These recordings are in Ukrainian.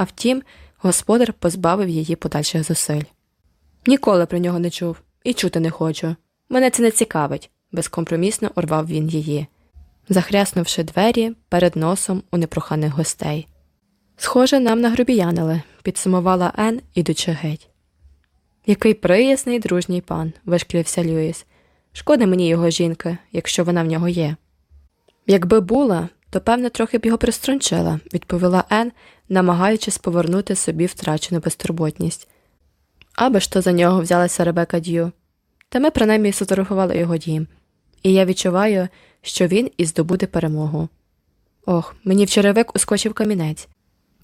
а втім, господар позбавив її подальших зусиль. Ніколи про нього не чув і чути не хочу. Мене це не цікавить, безкомпромісно урвав він її, захряснувши двері перед носом у непроханих гостей. Схоже, нам нагрубіянили, підсумувала Ен, ідучи геть. Який приязний дружній пан, вишкірився Льюіс. Шкода мені його жінки, якщо вона в нього є. Якби була, то певне трохи б його приструнчила, відповіла Ен, намагаючись повернути собі втрачену безтурботність. Аби ж то за нього взялася Ребека Д'ю. Та ми принаймні сфотографували його дім, і я відчуваю, що він і здобуде перемогу. Ох, мені в черевик ускочив камінець.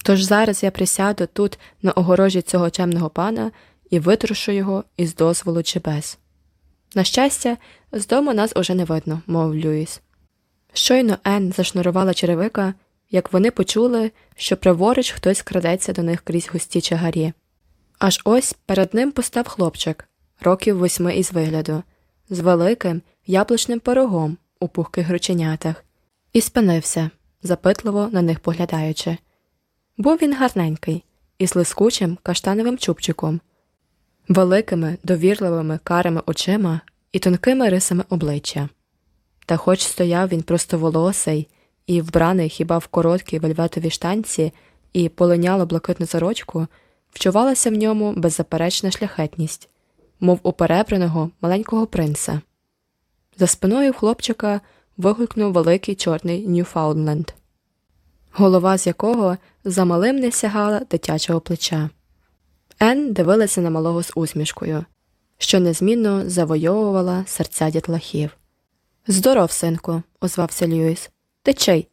Тож зараз я присяду тут на огорожі цього чемного пана і витрушу його із дозволу чи без. На щастя, з дому нас уже не видно, мов Люїс. Щойно Ен зашнурувала черевика, як вони почули, що праворуч хтось крадеться до них крізь густі чагарі. Аж ось перед ним постав хлопчик, років восьми із вигляду, з великим яблучним пирогом у пухких грученятах, і спинився, запитливо на них поглядаючи. Був він гарненький, із лискучим каштановим чубчиком, великими довірливими карими очима і тонкими рисами обличчя. Та хоч стояв він простоволосий і вбраний хіба в короткі вельветові штанці і полиняло блакитну сорочку, вчувалася в ньому беззаперечна шляхетність, мов у перебраного маленького принца. За спиною хлопчика вигукнув великий чорний Ньюфаундленд, голова з якого замалим не сягала дитячого плеча. Ен дивилася на малого з усмішкою, що незмінно завойовувала серця дітлахів. Здоров, синку, озвався Льюіс. Ти чий?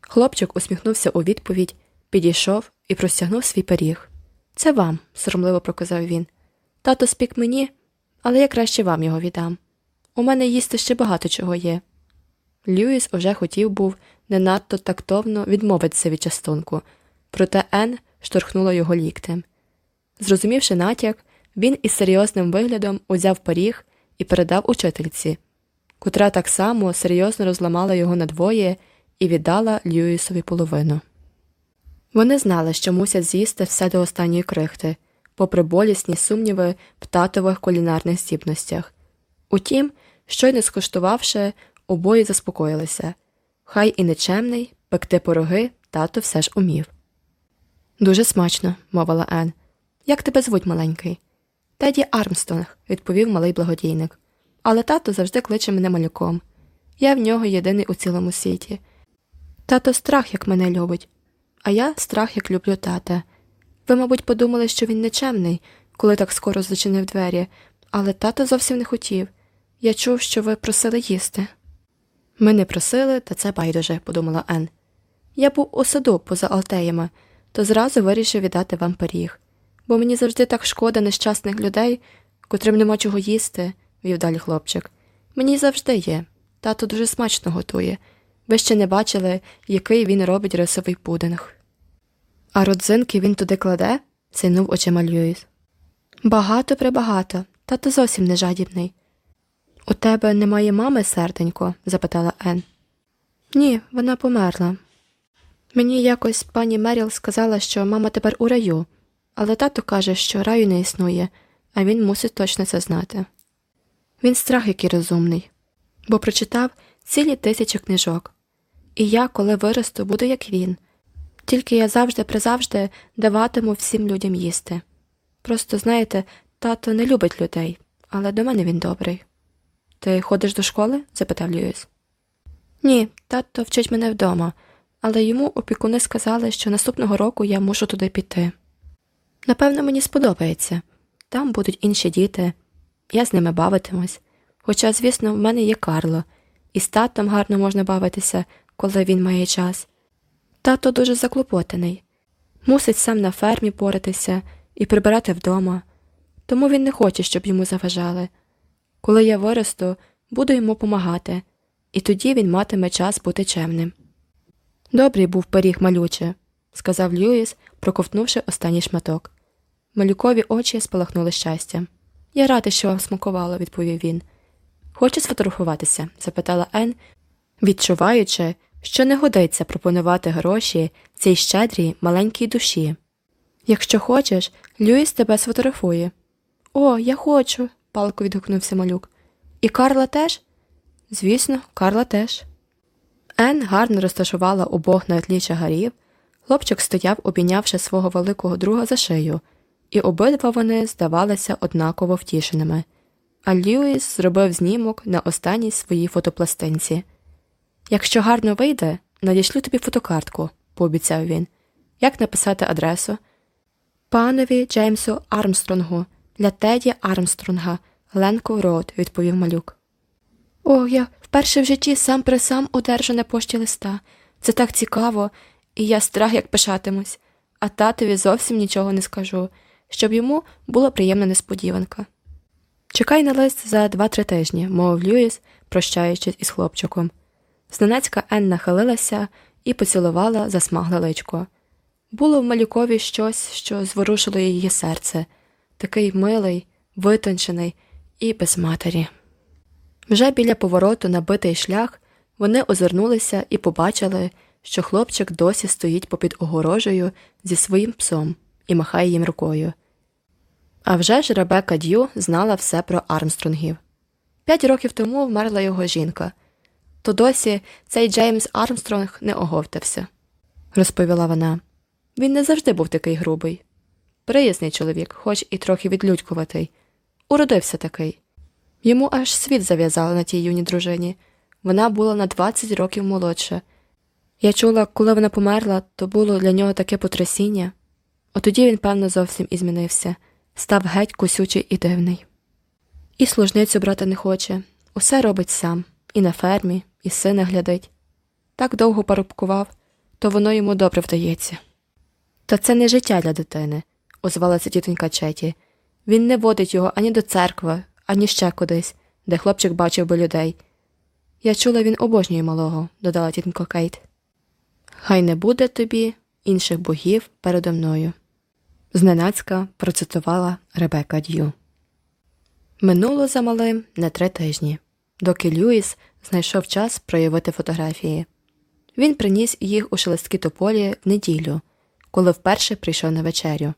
Хлопчик усміхнувся у відповідь, підійшов і простягнув свій пиріг. Це вам, соромливо проказав він. Тато спік мені, але я краще вам його віддам. У мене їсти ще багато чого є. Льюіс уже хотів був не надто тактовно відмовитися від частунку, проте Ен штурхнула його ліктем. Зрозумівши натяк, він із серйозним виглядом узяв пиріг і передав учительці, котра так само серйозно розламала його надвоє і віддала Льюісові половину. Вони знали, що мусять з'їсти все до останньої крихти, попри болісні сумніви в татових кулінарних здібностях. Утім, щойно скуштувавши, обоє заспокоїлися хай і нечемний, пекти пороги тато все ж умів. Дуже смачно, мовила Ен. Як тебе звуть маленький? Теді Армстонг, відповів малий благодійник. Але тато завжди кличе мене малюком. Я в нього єдиний у цілому світі. Тато страх, як мене любить, а я страх, як люблю тата. Ви, мабуть, подумали, що він нечемний, коли так скоро зачинив двері, але тато зовсім не хотів. Я чув, що ви просили їсти. Ми не просили, та це байдуже, подумала Ен. Я був у саду поза Алтеями, то зразу вирішив віддати вам пиріг, бо мені завжди так шкода нещасних людей, котрим нема чого їсти, вів далі хлопчик. Мені завжди є. Тато дуже смачно готує. Ви ще не бачили, який він робить рисовий пудинг. А родзинки він туди кладе? синув очима Льюіс. Багато прибагато, тато зовсім не жадібний. У тебе немає мами, серденько? запитала Ен. Ні, вона померла. Мені якось пані Меріл сказала, що мама тепер у раю, але тато каже, що раю не існує, а він мусить точно це знати. Він страх який розумний, бо прочитав цілі тисячі книжок. І я, коли виросту, буду як він, тільки я завжди призавжди даватиму всім людям їсти. Просто, знаєте, тато не любить людей, але до мене він добрий. Ти ходиш до школи? запитав Льюіс. Ні, тато вчить мене вдома, але йому опікуни сказали, що наступного року я мушу туди піти. Напевно, мені сподобається там будуть інші діти, я з ними бавитимусь. Хоча, звісно, в мене є Карло, і з татом гарно можна бавитися, коли він має час. Тато дуже заклопотаний, мусить сам на фермі поратися і прибирати вдома, тому він не хоче, щоб йому заважали. Коли я виросту, буду йому помагати, і тоді він матиме час бути чемним. Добрий був пиріг малюче, сказав Льюіс, проковтнувши останній шматок. Малюкові очі спалахнули щастям. Я радий, що вам смакувало, відповів він. Хоче сфотографуватися? запитала Ен, відчуваючи, що не годиться пропонувати гроші цій щедрій маленькій душі. Якщо хочеш, Люїс тебе сфотографує. О, я хочу, палко відгукнувся малюк. І Карла теж? Звісно, Карла теж. Ен гарно розташувала обох на тлі чагарів, хлопчик стояв, обійнявши свого великого друга за шию, і обидва вони здавалися однаково втішеними. А Льюіс зробив знімок на останній своїй фотопластинці. Якщо гарно вийде, надішлю тобі фотокартку, пообіцяв він. Як написати адресу? Панові Джеймсу Армстронгу, для Теді Армстронга, Гленков Роуд, відповів малюк. О, я вперше в житті сам при сам одержу на пошті листа. Це так цікаво, і я страх як пишатимусь, а татові зовсім нічого не скажу, щоб йому була приємна несподіванка. Чекай на лист за два-три тижні, мовив Льюіс, прощаючись із хлопчиком. Зненацька Ен нахилилася і поцілувала засмагле личко. Було в малюкові щось, що зворушило її серце такий милий, витончений і без матері. Вже біля повороту на битий шлях вони озирнулися і побачили, що хлопчик досі стоїть попід огорожею зі своїм псом і махає їм рукою. А вже ж Ребека Д'ю знала все про Армстронгів. П'ять років тому вмерла його жінка, то досі цей Джеймс Армстронг не оговтався, розповіла вона. Він не завжди був такий грубий. Приязний чоловік, хоч і трохи відлюдькуватий. Уродився такий. Йому аж світ зав'язали на тій юній дружині. Вона була на 20 років молодша. Я чула, коли вона померла, то було для нього таке потрясіння. Отоді він, певно, зовсім і змінився, став геть косючий і дивний. І служницю брати не хоче, усе робить сам, і на фермі, і сина глядить. Так довго парубкував, то воно йому добре вдається. Та це не життя для дитини, озвалася тітонька Четі. Він не водить його ані до церкви, ані ще кудись, де хлопчик бачив би людей. Я чула, він обожнює малого, додала тітонька Кейт. Хай не буде тобі інших богів передо мною. Зненацька процитувала Ребека Д'ю. Минуло за малим не три тижні, доки Льюіс знайшов час проявити фотографії. Він приніс їх у шелесткі тополі в неділю, коли вперше прийшов на вечерю.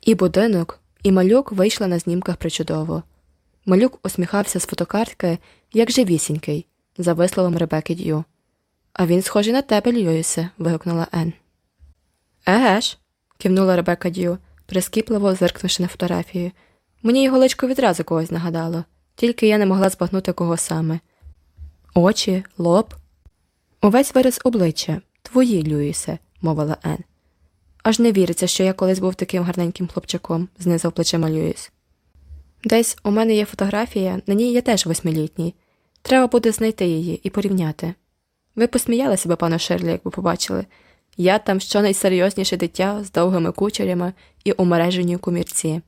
І будинок, і малюк вийшла на знімках причудово. Малюк усміхався з фотокартки, як живісінький, за висловом Ребеки Д'ю. А він схожий на тебе, Льюісе, вигукнула Ен. Еге ж, кивнула Ребека Д'ю, прискіпливо зиркнувши на фотографію. Мені його личко відразу когось нагадало, тільки я не могла збагнути кого саме. Очі, лоб. Увесь вираз обличчя, твої, Люїсе, мовила Ен. Аж не віриться, що я колись був таким гарненьким хлопчаком, знизав плечима Люїс. Десь у мене є фотографія, на ній я теж восьмилітній. Треба буде знайти її і порівняти. Ви посміялися би, пане Шерлі, якби побачили. Я там щонайсерйозніше дитя з довгими кучерями і умереженій кумірці,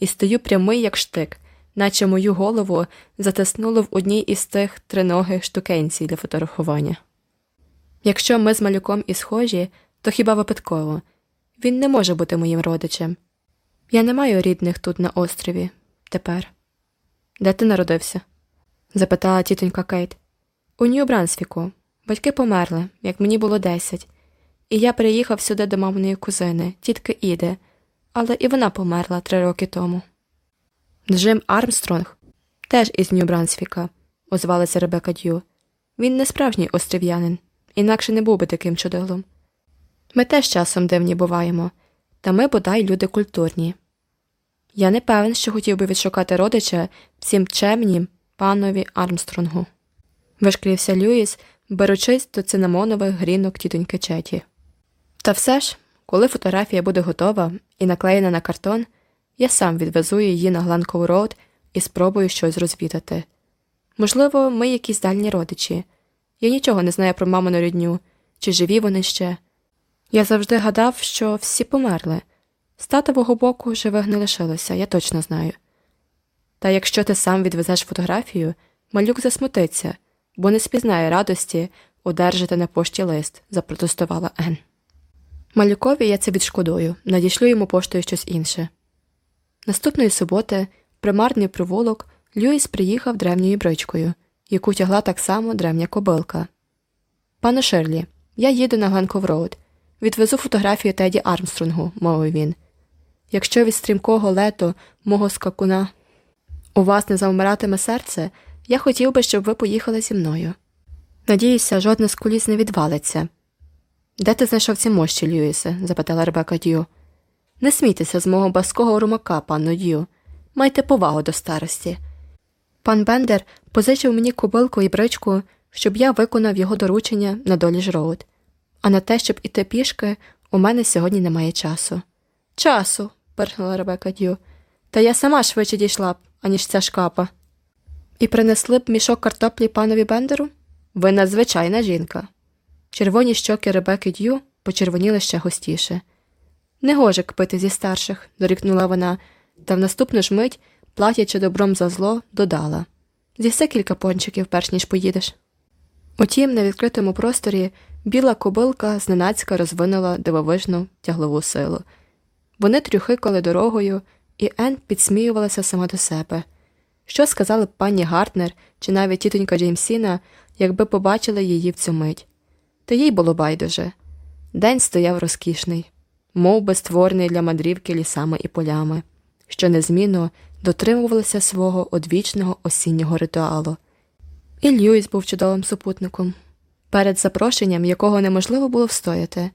і стою прямий, як штик, наче мою голову затиснуло в одній із тих триногих штукенцій для фотографування. Якщо ми з малюком і схожі, то хіба випадково він не може бути моїм родичем. Я не маю рідних тут на острові тепер. Де ти народився? запитала тітонька Кейт. У Нью-Брансвіку. Батьки померли, як мені було десять, і я приїхав сюди до маминої кузини, тітки Іди, але і вона померла три роки тому. Джим Армстронг теж із Нью-Брансвіка, озвалася Ребека Д'ю. Він не справжній острів'янин, інакше не був би таким чудилом. Ми теж часом дивні буваємо, та ми бодай люди культурні. Я не певен, що хотів би відшукати родича всім чемнім панові Армстронгу. Вишкрився Льюіс, беручись до цинамонових грінок тітоньки Четі. Та все ж, коли фотографія буде готова і наклеєна на картон, я сам відвезу її на Гленков Роуд і спробую щось розвідати. Можливо, ми якісь дальні родичі. Я нічого не знаю про мамину рідню, чи живі вони ще. Я завжди гадав, що всі померли. З татового боку живих не лишилося, я точно знаю. Та якщо ти сам відвезеш фотографію, малюк засмутиться, бо не спізнає радості одержати на пошті лист, запротестувала Ен. Малюкові я це відшкодую, надішлю йому поштою щось інше. Наступної суботи, примарний провулок, Льюіс приїхав древньою бричкою, яку тягла так само древня кобилка. Панно Ширлі, я їду на Гленков Роуд. Відвезу фотографію Теді Армстронгу, мовив він. Якщо від стрімкого лету мого скакуна у вас не завмиратиме серце, я хотів би, щоб ви поїхали зі мною. Надіюся, жодне з куліс не відвалиться. Де ти знайшов ці мощі, Льюісе? запитала Ребека Дю. Не смійтеся з мого баского румака, панно Дю. Майте повагу до старості. Пан Бендер позичив мені кобилку і бричку, щоб я виконав його доручення на долі ж роуд. А на те, щоб іти пішки, у мене сьогодні немає часу. Часу, перхнула Ребека Дю. Та я сама швидше дійшла б, аніж ця шкапа. І принесли б мішок картоплі панові Бендеру? Ви надзвичайна жінка. Червоні щоки Ребеки Д'ю почервоніли ще густіше. Не гоже пити зі старших, дорікнула вона, та в наступну ж мить, платячи добром за зло, додала З'їси кілька пончиків, перш ніж поїдеш. Утім, на відкритому просторі біла кобилка зненацька розвинула дивовижну тяглову силу. Вони трюхикали дорогою, і Ен підсміювалася сама до себе. Що сказали б пані Гартнер чи навіть тітонька Джеймсіна, якби побачили її в цю мить? Та їй було байдуже. День стояв розкішний, мов би створений для мандрівки лісами і полями, що незмінно дотримувалися свого одвічного осіннього ритуалу. І Льюіс був чудовим супутником, перед запрошенням якого неможливо було встояти.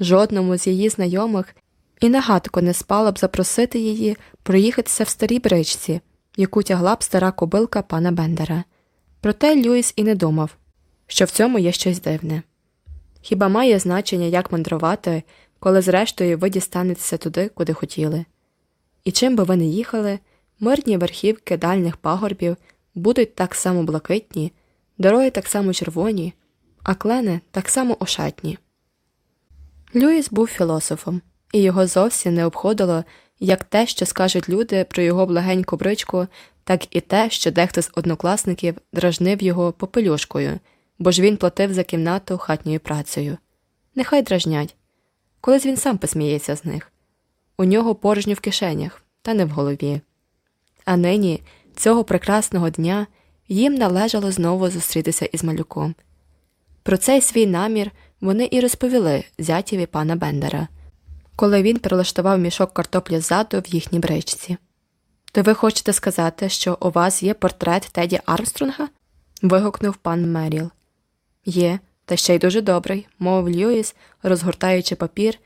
Жодному з її знайомих і нагадку не спало б запросити її проїхатися в старій бричці, яку тягла б стара кобилка пана Бендера. Проте Льюіс і не думав, що в цьому є щось дивне. Хіба має значення, як мандрувати, коли зрештою ви дістанетеся туди, куди хотіли? І чим би ви не їхали, мирні верхівки дальних пагорбів будуть так само блакитні, дороги так само червоні, а клени так само ошатні. Льюіс був філософом, і його зовсім не обходило як те, що скажуть люди про його благеньку бричку, так і те, що дехто з однокласників дражнив його попелюшкою, бо ж він платив за кімнату хатньою працею. Нехай дражнять. Колись він сам посміється з них. У нього порожньо в кишенях, та не в голові. А нині, цього прекрасного дня, їм належало знову зустрітися із малюком. Про цей свій намір вони і розповіли зятєві пана Бендера коли він прилаштував мішок картоплі ззаду в їхній бричці. То ви хочете сказати, що у вас є портрет Теді Армстронга? вигукнув пан Меріл. Є, та ще й дуже добрий, мовив Льюіс, розгортаючи папір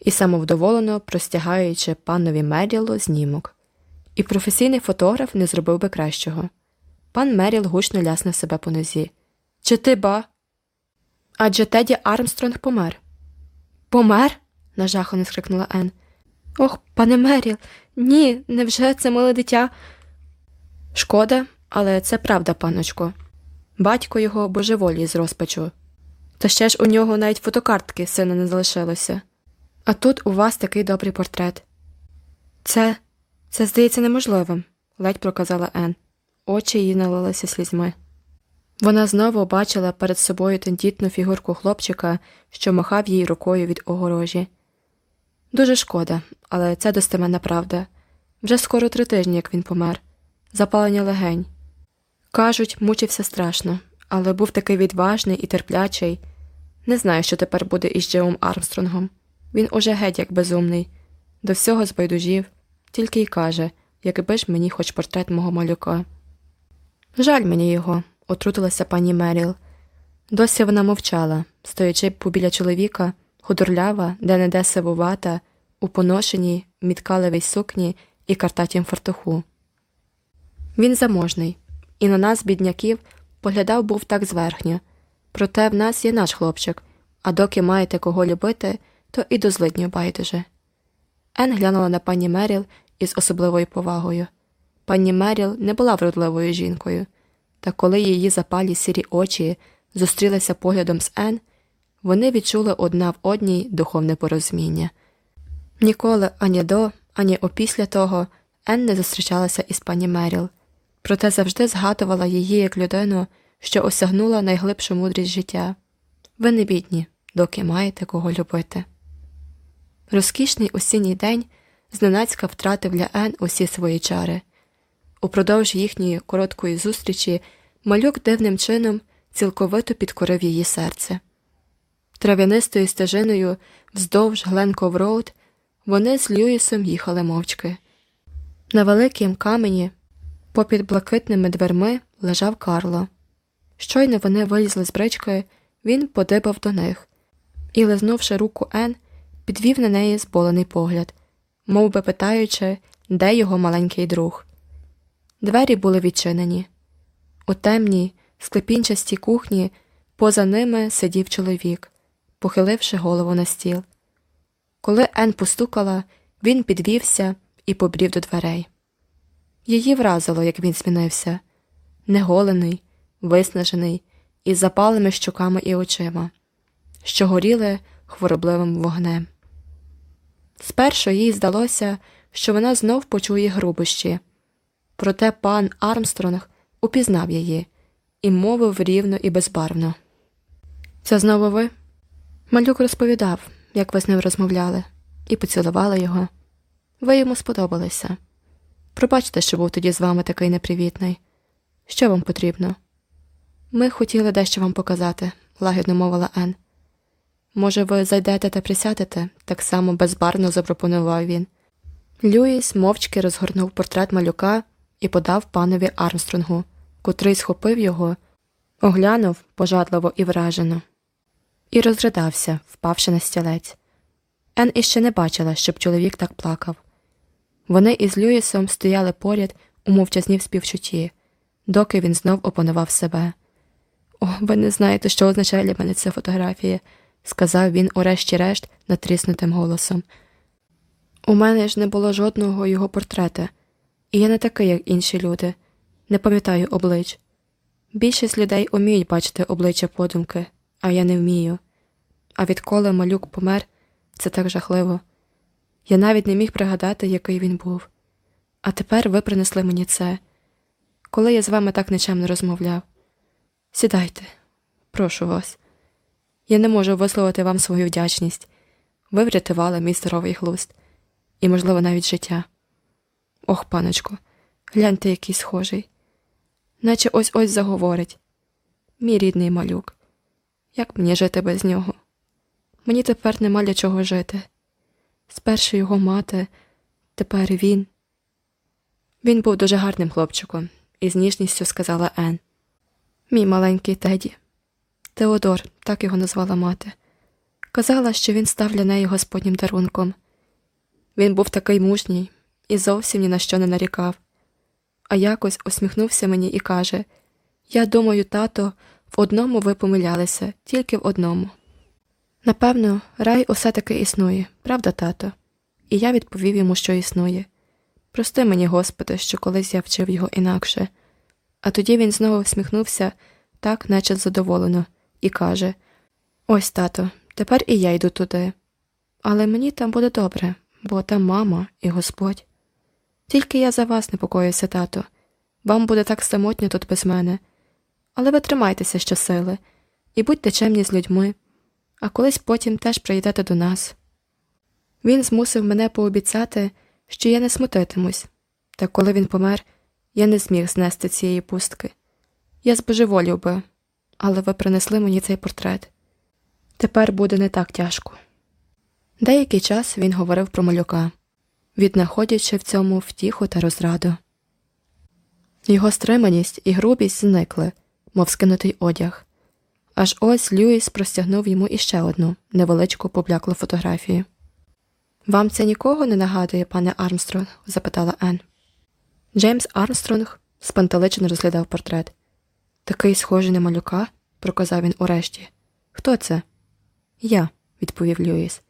і самовдоволено простягаючи панові Мерілу знімок. І професійний фотограф не зробив би кращого. Пан Меріл гучно ляснув себе по нозі. Чи ти ба? Адже Теді Армстронг помер. Помер? нажахано скрикнула Ен. Ох, пане Меріл, ні, невже це мале дитя? Шкода, але це правда, паночко. Батько його божеволі з розпачу. Та ще ж у нього навіть фотокартки сина не залишилося. А тут у вас такий добрий портрет. Це, це здається неможливим, ледь проказала Ен. Очі її налилися слізьми. Вона знову бачила перед собою тендітну фігурку хлопчика, що махав їй рукою від огорожі. Дуже шкода, але це достеменна правда. Вже скоро три тижні, як він помер, запалення легень. Кажуть, мучився страшно, але був такий відважний і терплячий. Не знаю, що тепер буде із Джеом Армстронгом. Він уже геть як безумний, до всього збайдужів, тільки й каже, якби ж мені хоч портрет мого малюка. Жаль мені його, отрутилася пані Меріл. Досі вона мовчала, стоячи побіля чоловіка худорлява, де не де сивувата, у поношеній, міткалевій сукні і картатім фартуху. Він заможний, і на нас, бідняків, поглядав був так зверхньо. Проте в нас є наш хлопчик, а доки маєте кого любити, то і до злидню байдуже. Ен глянула на пані Меріл із особливою повагою. Пані Меріл не була вродливою жінкою, та коли її запалі сірі очі зустрілися поглядом з Ен, вони відчули одна в одній духовне порозуміння. Ніколи ані до, ані опісля того Ен не зустрічалася із пані Меріл, проте завжди згадувала її як людину, що осягнула найглибшу мудрість життя. Ви не бідні, доки маєте кого любити. Розкішний осінній день зненацька втратив для Ен усі свої чари. Упродовж їхньої короткої зустрічі малюк дивним чином цілковито підкорив її серце. Трав'янистою стежиною вздовж Гленков Роуд вони з Льюісом їхали мовчки. На великім камені, попід блакитними дверми, лежав Карло. Щойно вони вилізли з брички, він подибав до них і, лизнувши руку Ен, підвів на неї зболений погляд, мов би питаючи, де його маленький друг. Двері були відчинені. У темній, склепінчастій кухні поза ними сидів чоловік, похиливши голову на стіл. Коли Ен постукала, він підвівся і побрів до дверей. Її вразило, як він змінився неголений, виснажений, із запалими щоками і очима, що горіли хворобливим вогнем. Спершу їй здалося, що вона знов почує грубощі, проте пан Армстронг упізнав її і мовив рівно і безбарвно. Це знову ви? Малюк розповідав, як ви з ним розмовляли, і поцілувала його. Ви йому сподобалися. Пробачте, що був тоді з вами такий непривітний. Що вам потрібно? Ми хотіли дещо вам показати, лагідно мовила Ен. Може, ви зайдете та присядете? так само безбарно запропонував він. Люїс мовчки розгорнув портрет малюка і подав панові Армстронгу, котрий схопив його, оглянув пожадливо і вражено, і розридався, впавши на стілець. Ен іще не бачила, щоб чоловік так плакав. Вони із Люїсом стояли поряд у мовчазній співчутті, доки він знов опанував себе. О, ви не знаєте, що означає для мене ця фотографія, сказав він, урешті-решт, натріснутим голосом. У мене ж не було жодного його портрета, і я не такий, як інші люди, не пам'ятаю облич. Більшість людей уміють бачити обличчя подумки, а я не вмію. А відколи малюк помер, це так жахливо. Я навіть не міг пригадати, який він був. А тепер ви принесли мені це, коли я з вами так нечемно розмовляв. Сідайте, прошу вас. Я не можу висловити вам свою вдячність. Ви врятували мій здоровий глузд і, можливо, навіть життя. Ох, паночку, гляньте, який схожий, наче ось ось заговорить. Мій рідний малюк. Як мені жити без нього? Мені тепер нема для чого жити. Спершу його мати, тепер він. Він був дуже гарним хлопчиком, і з ніжністю сказала Ен. Мій маленький Теді. Теодор, так його назвала мати. Казала, що він став для неї господнім дарунком. Він був такий мужній і зовсім ні на що не нарікав. А якось усміхнувся мені і каже Я думаю, тато, в одному ви помилялися, тільки в одному. Напевно, рай усе таки існує, правда, тато? І я відповів йому, що існує. Прости мені, Господи, що колись я вчив його інакше. А тоді він знову всміхнувся, так, наче задоволено, і каже Ось, тато, тепер і я йду туди. Але мені там буде добре, бо там мама і Господь. Тільки я за вас непокоюся, тато. Вам буде так самотньо тут без мене. Але ви тримайтеся щосили і будьте чемні з людьми а колись потім теж прийдете до нас. Він змусив мене пообіцяти, що я не смутитимусь, та коли він помер, я не зміг знести цієї пустки. Я збожеволів би, але ви принесли мені цей портрет. Тепер буде не так тяжко. Деякий час він говорив про малюка, віднаходячи в цьому втіху та розраду. Його стриманість і грубість зникли, мов скинутий одяг. Аж ось Льюіс простягнув йому іще одну невеличку побляклу фотографію. Вам це нікого не нагадує, пане Армстронг? запитала Ен. Джеймс Армстронг спантеличено розглядав портрет. Такий схожий на малюка, проказав він урешті. Хто це? Я, відповів Льюіс.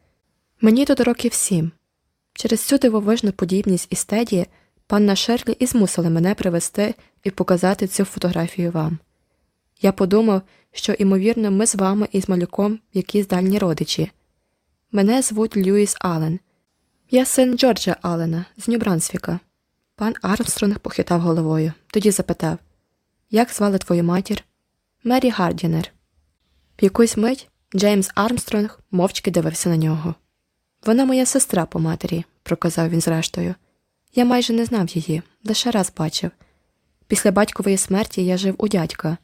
Мені тут років сім. Через цю дивовижну подібність із Теді панна Шерлі і змусила мене привезти і показати цю фотографію вам. Я подумав, що, ймовірно, ми з вами із малюком якісь дальні родичі. Мене звуть Льюіс Аллен. Я син Джорджа Аллена з Нью-Брансвіка. Пан Армстронг похитав головою, тоді запитав Як звали твою матір? Мері Гардінер. В якусь мить Джеймс Армстронг мовчки дивився на нього. Вона моя сестра по матері, проказав він зрештою. Я майже не знав її, лише раз бачив. Після батькової смерті я жив у дядька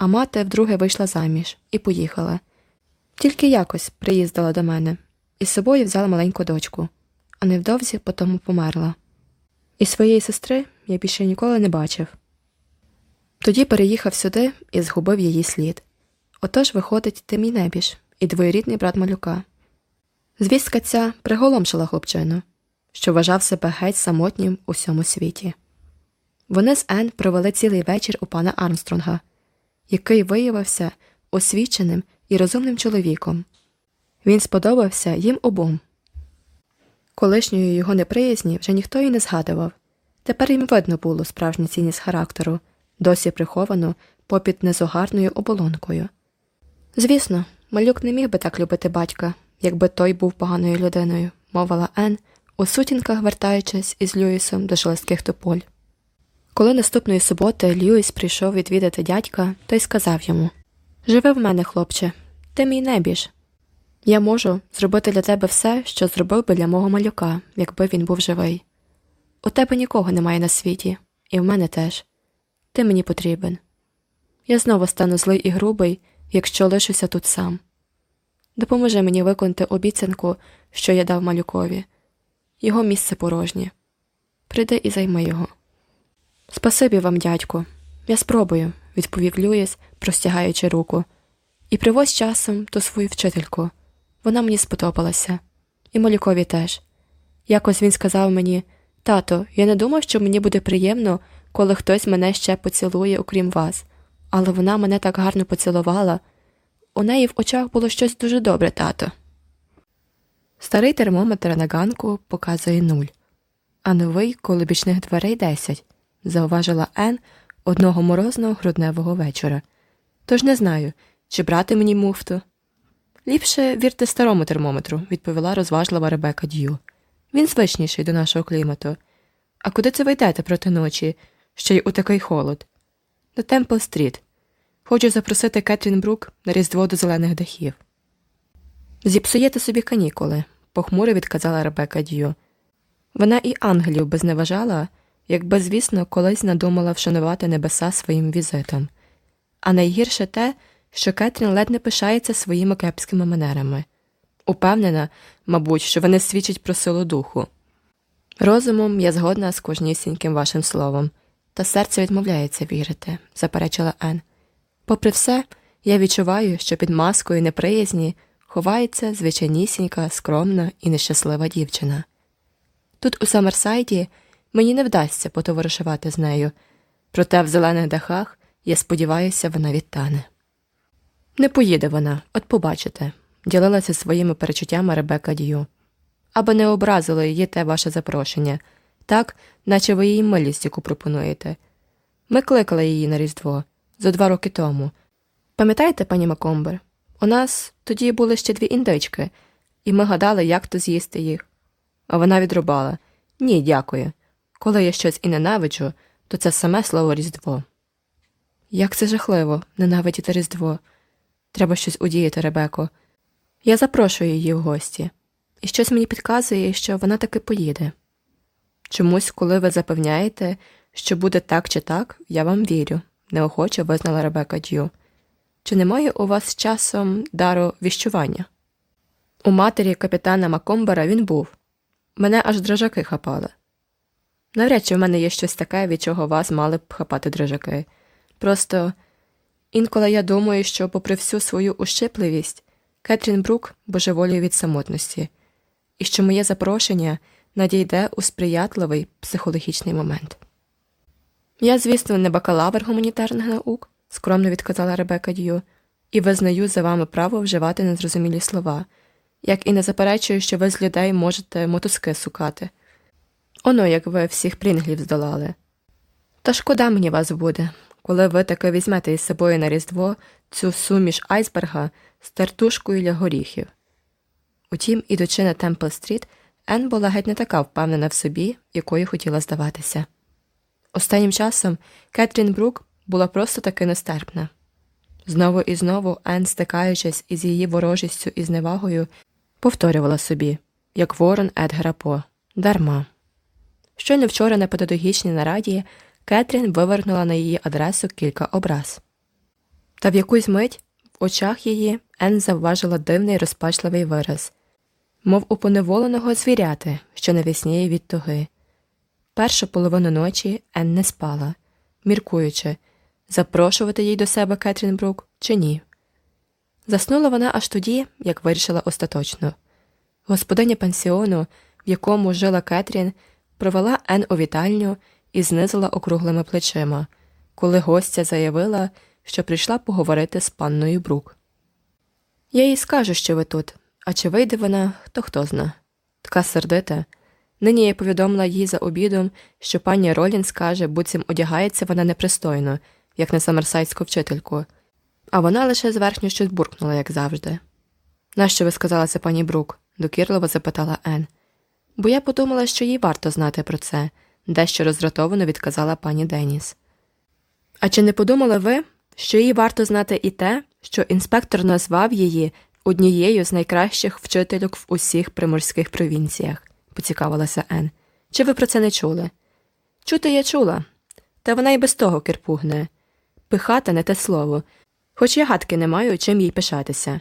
а мати вдруге вийшла заміж і поїхала. Тільки якось приїздила до мене і з собою взяла маленьку дочку, а невдовзі потому померла. І своєї сестри я більше ніколи не бачив. Тоді переїхав сюди і згубив її слід. Отож виходить ти мій небіж і двоєрідний брат малюка. Звістка ця приголомшила хлопчину, що вважав себе геть самотнім у всьому світі. Вони з Ен провели цілий вечір у пана Армстронга, який виявився освіченим і розумним чоловіком. Він сподобався їм обом. Колишньої його неприязні вже ніхто й не згадував. Тепер їм видно було справжню цінність характеру, досі приховану попід незогарною оболонкою. Звісно, малюк не міг би так любити батька, якби той був поганою людиною, мовила Ен, у сутінках вертаючись із Льюісом до шелестких тополь. Коли наступної суботи Льюіс прийшов відвідати дядька, той сказав йому Живи в мене, хлопче, ти мій небіж. Я можу зробити для тебе все, що зробив би для мого малюка, якби він був живий. У тебе нікого немає на світі, і в мене теж. Ти мені потрібен. Я знову стану злий і грубий, якщо лишуся тут сам. Допоможи мені виконати обіцянку, що я дав малюкові. Його місце порожнє. Прийди і займи його. Спасибі вам, дядьку. Я спробую, відповів Люїс, простягаючи руку, і привозь часом ту свою вчительку. Вона мені сподобалася, і малюкові теж. Якось він сказав мені тато, я не думав, що мені буде приємно, коли хтось мене ще поцілує, окрім вас, але вона мене так гарно поцілувала. У неї в очах було щось дуже добре, тато. Старий термометр на ганку показує нуль, а новий коло бічних дверей десять, зауважила Ен одного морозного грудневого вечора. Тож не знаю, чи брати мені муфту. Ліпше вірте старому термометру, відповіла розважлива Ребека Дью. Він звичніший до нашого клімату. А куди це ви йдете проти ночі, ще й у такий холод? До Темпл Стріт. Хочу запросити Кетрін Брук на різдво до зелених дахів. Зіпсуєте собі канікули, похмуро відказала Ребека Дью. Вона і ангелів би зневажала, якби, звісно, колись надумала вшанувати небеса своїм візитом. А найгірше те, що Кетрін ледь не пишається своїми кепськими манерами. Упевнена, мабуть, що вони свідчать про силу духу. Розумом я згодна з кожнісіньким вашим словом, та серце відмовляється вірити, заперечила Ен. Попри все, я відчуваю, що під маскою неприязні ховається звичайнісінька, скромна і нещаслива дівчина. Тут, у Самерсайді, мені не вдасться потоваришувати з нею, проте в зелених дахах, я сподіваюся, вона відтане. Не поїде вона, от побачите, ділилася своїми перечуттями Ребека Дью. Аби не образило її те ваше запрошення, так, наче ви їй милість, яку пропонуєте. Ми кликали її на Різдво зо два роки тому. Пам'ятаєте, пані Макомбер? У нас тоді були ще дві індички, і ми гадали, як то з'їсти їх. А вона відрубала Ні, дякую. Коли я щось і ненавиджу, то це саме слово Різдво. Як це жахливо, ненавидіти Різдво. Треба щось удіяти, Ребеко. Я запрошую її в гості, і щось мені підказує, що вона таки поїде. Чомусь, коли ви запевняєте, що буде так чи так, я вам вірю, неохоче визнала Ребека Дью. Чи немає у вас часом дару віщування? У матері капітана Макомбера він був. Мене аж дрожаки хапали. Навряд чи в мене є щось таке, від чого вас мали б хапати дрожаки. Просто інколи я думаю, що, попри всю свою ущипливість, Кетрін Брук божеволює від самотності, і що моє запрошення надійде у сприятливий психологічний момент. Я, звісно, не бакалавр гуманітарних наук, скромно відказала Ребека Дью, і визнаю за вами право вживати незрозумілі слова, як і не заперечую, що ви з людей можете мотузки сукати. Оно, як ви всіх прінглів здолали. Та шкода мені вас буде, коли ви таки візьмете із собою на Різдво цю суміш айсберга з тертушкою для горіхів. Утім, ідучи на Темпл Стріт, Ен була геть не така впевнена в собі, якою хотіла здаватися. Останнім часом Кетрін Брук була просто таки нестерпна. Знову і знову Ен, стикаючись із її ворожістю і зневагою, повторювала собі, як ворон Едгара По, дарма. Щойно вчора на педагогічній нараді Кетрін вивернула на її адресу кілька образ. Та в якусь мить в очах її Ен завважила дивний розпачливий вираз, мов у поневоленого звіряти, що навісніє від туги. Першу половину ночі Ен не спала, міркуючи, запрошувати їй до себе Кетрін Брук чи ні. Заснула вона аж тоді, як вирішила остаточно. Господиня пансіону, в якому жила Кетрін, провела Ен у вітальню і знизила округлими плечима, коли гостя заявила, що прийшла поговорити з панною Брук. Я їй скажу, що ви тут, а чи вийде вона, то хто зна. Така сердита. Нині я повідомила їй за обідом, що пані Ролін скаже, буцім одягається вона непристойно, як на самерсайську вчительку, а вона лише зверхньо щось буркнула, як завжди. Нащо ви сказали це пані Брук? докірливо запитала Ен. Бо я подумала, що їй варто знати про це, дещо роздратовано відказала пані Деніс. А чи не подумали ви, що їй варто знати і те, що інспектор назвав її однією з найкращих вчительок в усіх приморських провінціях? поцікавилася Ен. Чи ви про це не чули? Чути я чула, та вона й без того кирпугне. Пихата не те слово, хоч я гадки не маю, чим їй пишатися.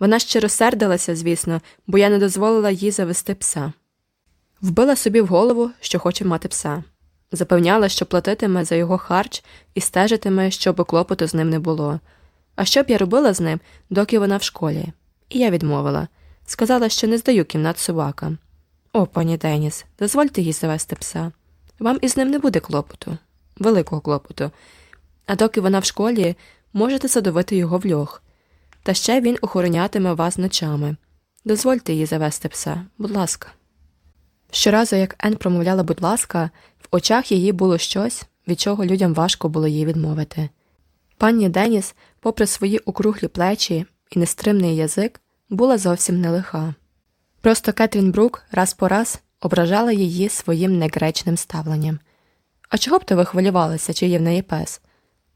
Вона ще розсердилася, звісно, бо я не дозволила їй завести пса. Вбила собі в голову, що хоче мати пса. Запевняла, що платитиме за його харч і стежитиме, щоб клопоту з ним не було. А що б я робила з ним, доки вона в школі? І я відмовила. Сказала, що не здаю кімнат собакам. О, пані Деніс, дозвольте їй завести пса. Вам із ним не буде клопоту, великого клопоту. А доки вона в школі, можете садовити його в льох. Та ще він охоронятиме вас ночами. Дозвольте їй завести пса, будь ласка. Щоразу, як Ен промовляла, будь ласка, в очах її було щось, від чого людям важко було їй відмовити. Пані Деніс, попри свої округлі плечі і нестримний язик, була зовсім не лиха. Просто Кетрін Брук раз по раз ображала її своїм негречним ставленням. А чого б то ви хвилювалися, чи є в неї пес?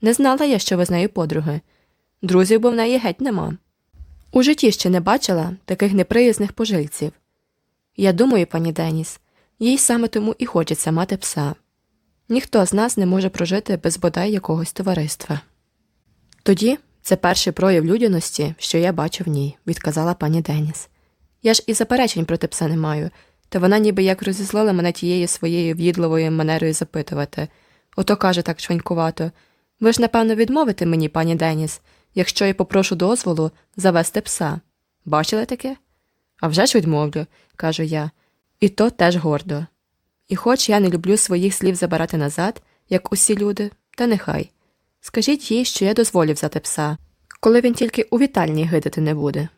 Не знала я, що ви з нею подруги. Друзів бо в неї геть нема. У житті ще не бачила таких неприязних пожильців. Я думаю, пані Деніс, їй саме тому і хочеться мати пса. Ніхто з нас не може прожити без бодай якогось товариства. Тоді це перший прояв людяності, що я бачу в ній, відказала пані Деніс. Я ж і заперечень проти пса не маю, та вона ніби як розіслала мене тією своєю в'їдливою манерою запитувати. Ото каже так шванькувато ви ж, напевно, відмовите мені, пані Деніс, якщо я попрошу дозволу завести пса. Бачили таке? «А вже ж відмовлю, кажу я, і то теж гордо. І хоч я не люблю своїх слів забирати назад, як усі люди, та нехай. Скажіть їй, що я дозволю взяти пса, коли він тільки у вітальні гидати не буде.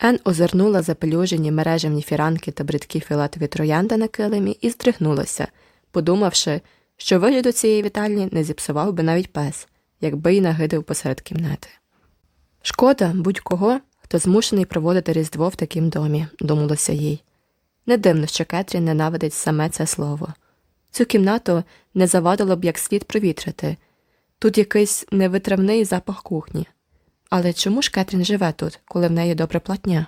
Ен озирнула запелюжені мережевні фіранки та бридкі філатові троянда на килимі і здригнулася, подумавши, що вигляду цієї вітальні не зіпсував би навіть пес, якби й нагидив посеред кімнати. Шкода будь-кого, хто змушений проводити Різдво в такім домі, думалося їй. Не дивно, що Кетрін ненавидить саме це слово. Цю кімнату не завадило б як слід провітрити тут якийсь невитравний запах кухні. Але чому ж Кетрін живе тут, коли в неї добре платня?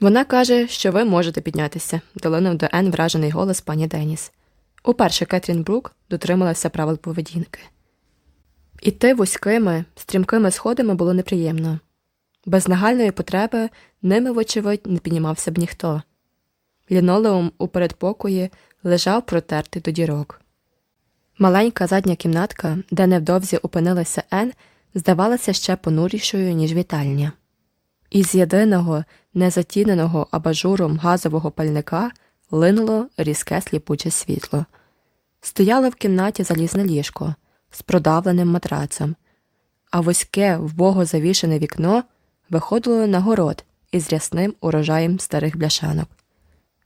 Вона каже, що ви можете піднятися, долинув до Ен вражений голос пані Деніс. Уперше Кетрін Брук дотрималася правил поведінки. Іти вузькими, стрімкими сходами було неприємно. Без нагальної потреби ними, вочевидь, не піднімався б ніхто. Лінолеум у передпокої лежав протертий до дірок. Маленька задня кімнатка, де невдовзі опинилася Ен, здавалася ще понурішою, ніж вітальня. Із єдиного, незатіненого абажуром газового пальника линуло різке сліпуче світло. Стояло в кімнаті залізне ліжко з продавленим матрацем, а вузьке, вбого завішене вікно виходило на город із рясним урожаєм старих бляшанок.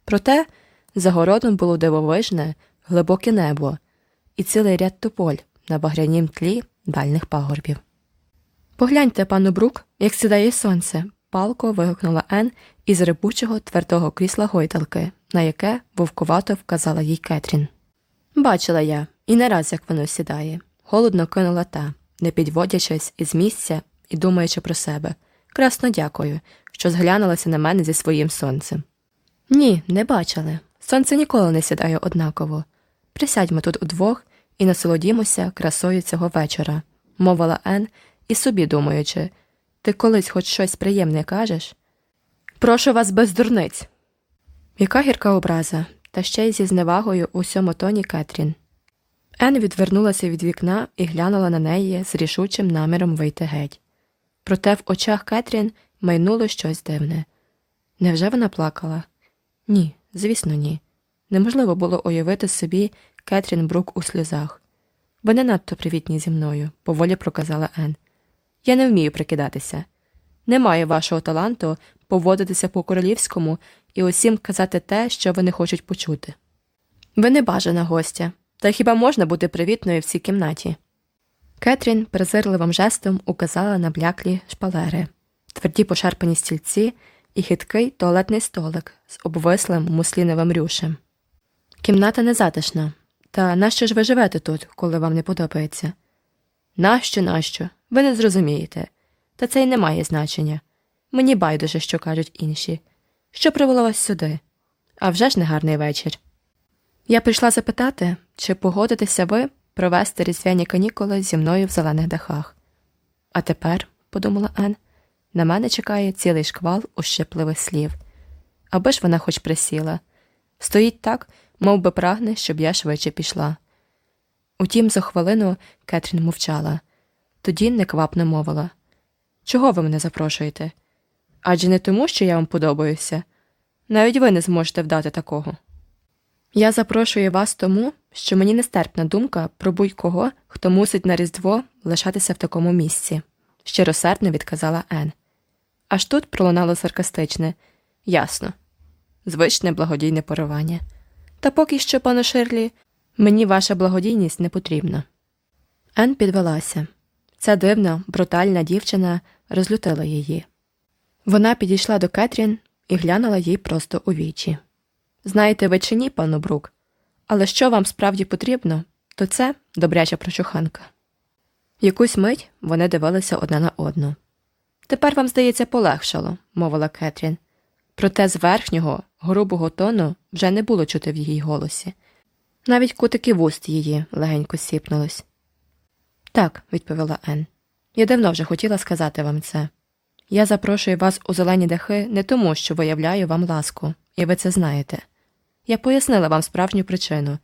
Проте за городом було дивовижне, глибоке небо і цілий ряд тополь на багрянім тлі дальних пагорбів. Погляньте, пану Брук, як сідає сонце, палко вигукнула Ен із рибучого твердого крісла гойдалки, на яке вовкувато вказала їй Кетрін. Бачила я, і не раз як воно сідає. Голодно кинула та, не підводячись із місця і думаючи про себе. Красно дякую, що зглянулася на мене зі своїм сонцем. Ні, не бачили. Сонце ніколи не сідає однаково. Присядьмо тут удвох і насолодімося красою цього вечора, мовила Ен і собі думаючи ти колись хоч щось приємне кажеш? Прошу вас без дурниць. Яка гірка образа, та ще й зі зневагою у сьому тоні Кетрін. Ен відвернулася від вікна і глянула на неї з рішучим наміром вийти геть. Проте в очах Кетрін майнуло щось дивне. Невже вона плакала? Ні, звісно, ні. Неможливо було уявити собі Кетрін Брук у сльозах. Ви не надто привітні зі мною, поволі проказала Ен. Я не вмію прикидатися. Немає вашого таланту поводитися по королівському і усім казати те, що вони хочуть почути. Ви не бажана гостя, та хіба можна бути привітною в цій кімнаті? Кетрін презирливим жестом указала на бляклі шпалери, тверді пошарпані стільці і хиткий туалетний столик з обвислим мусліновим рюшем. Кімната незатишна. Та нащо ж ви живете тут, коли вам не подобається? Нащо, нащо? Ви не зрозумієте. Та це й не має значення. Мені байдуже, що кажуть інші. Що привело вас сюди? А вже ж не гарний вечір. Я прийшла запитати, чи погодитеся ви провести різдвяні канікули зі мною в зелених дахах. А тепер, подумала Ен, на мене чекає цілий шквал ущипливих слів. Аби ж вона хоч присіла. Стоїть так, мов би прагне, щоб я швидше пішла. Утім, за хвилину Кетрін мовчала, тоді неквапно мовила Чого ви мене запрошуєте? Адже не тому, що я вам подобаюся. Навіть ви не зможете вдати такого. Я запрошую вас тому, що мені нестерпна думка про будь-кого, хто мусить на Різдво лишатися в такому місці, щиросердно відказала Ен. Аж тут пролунало саркастичне ясно, звичне благодійне порування. Та поки що, пане Ширлі, мені ваша благодійність не потрібна. Ен підвелася. Ця дивна, брутальна дівчина розлютила її. Вона підійшла до Кетрін і глянула їй просто у вічі. Знаєте ви чи ні, пану Брук, але що вам справді потрібно, то це добряча прочуханка. Якусь мить вони дивилися одна на одну. Тепер вам, здається, полегшало, мовила Кетрін. Проте з верхнього, грубого тону вже не було чути в її голосі. Навіть кутики вуст її легенько сіпнулись. Так, відповіла Ен. Я давно вже хотіла сказати вам це. Я запрошую вас у зелені дахи не тому, що виявляю вам ласку, і ви це знаєте. Я пояснила вам справжню причину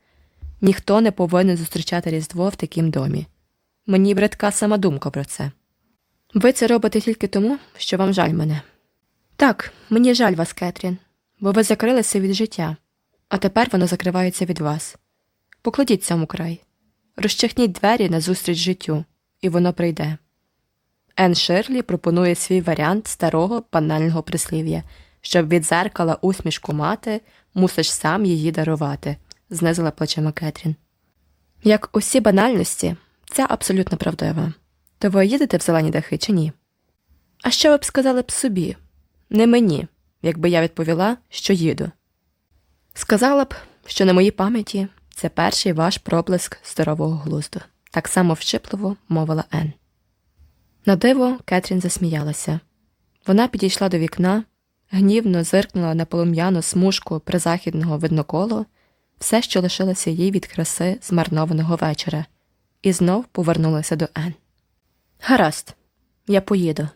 ніхто не повинен зустрічати Різдво в такім домі. Мені бредка сама думка про це. Ви це робите тільки тому, що вам жаль мене. Так, мені жаль вас, Кетрін, бо ви закрилися від життя, а тепер воно закривається від вас. Покладіть цьому край, розчахніть двері назустріч життю, і воно прийде. Ен Ширлі пропонує свій варіант старого банального прислів'я, щоб від зеркала усмішку мати, мусиш сам її дарувати, знизила плечима Кетрін. Як усі банальності, ця абсолютно правдива. То ви їдете в зелені дахи чи ні? А що ви б сказали б собі? Не мені, якби я відповіла, що їду. Сказала б, що на моїй пам'яті це перший ваш проблиск здорового глузду, так само вщипливо мовила Ен. На диво Кетрін засміялася. Вона підійшла до вікна, гнівно зиркнула на полум'яну смужку призахідного видноколу, все, що лишилося їй від краси змарнованого вечора, і знов повернулася до Ен. Гаразд, я поїду.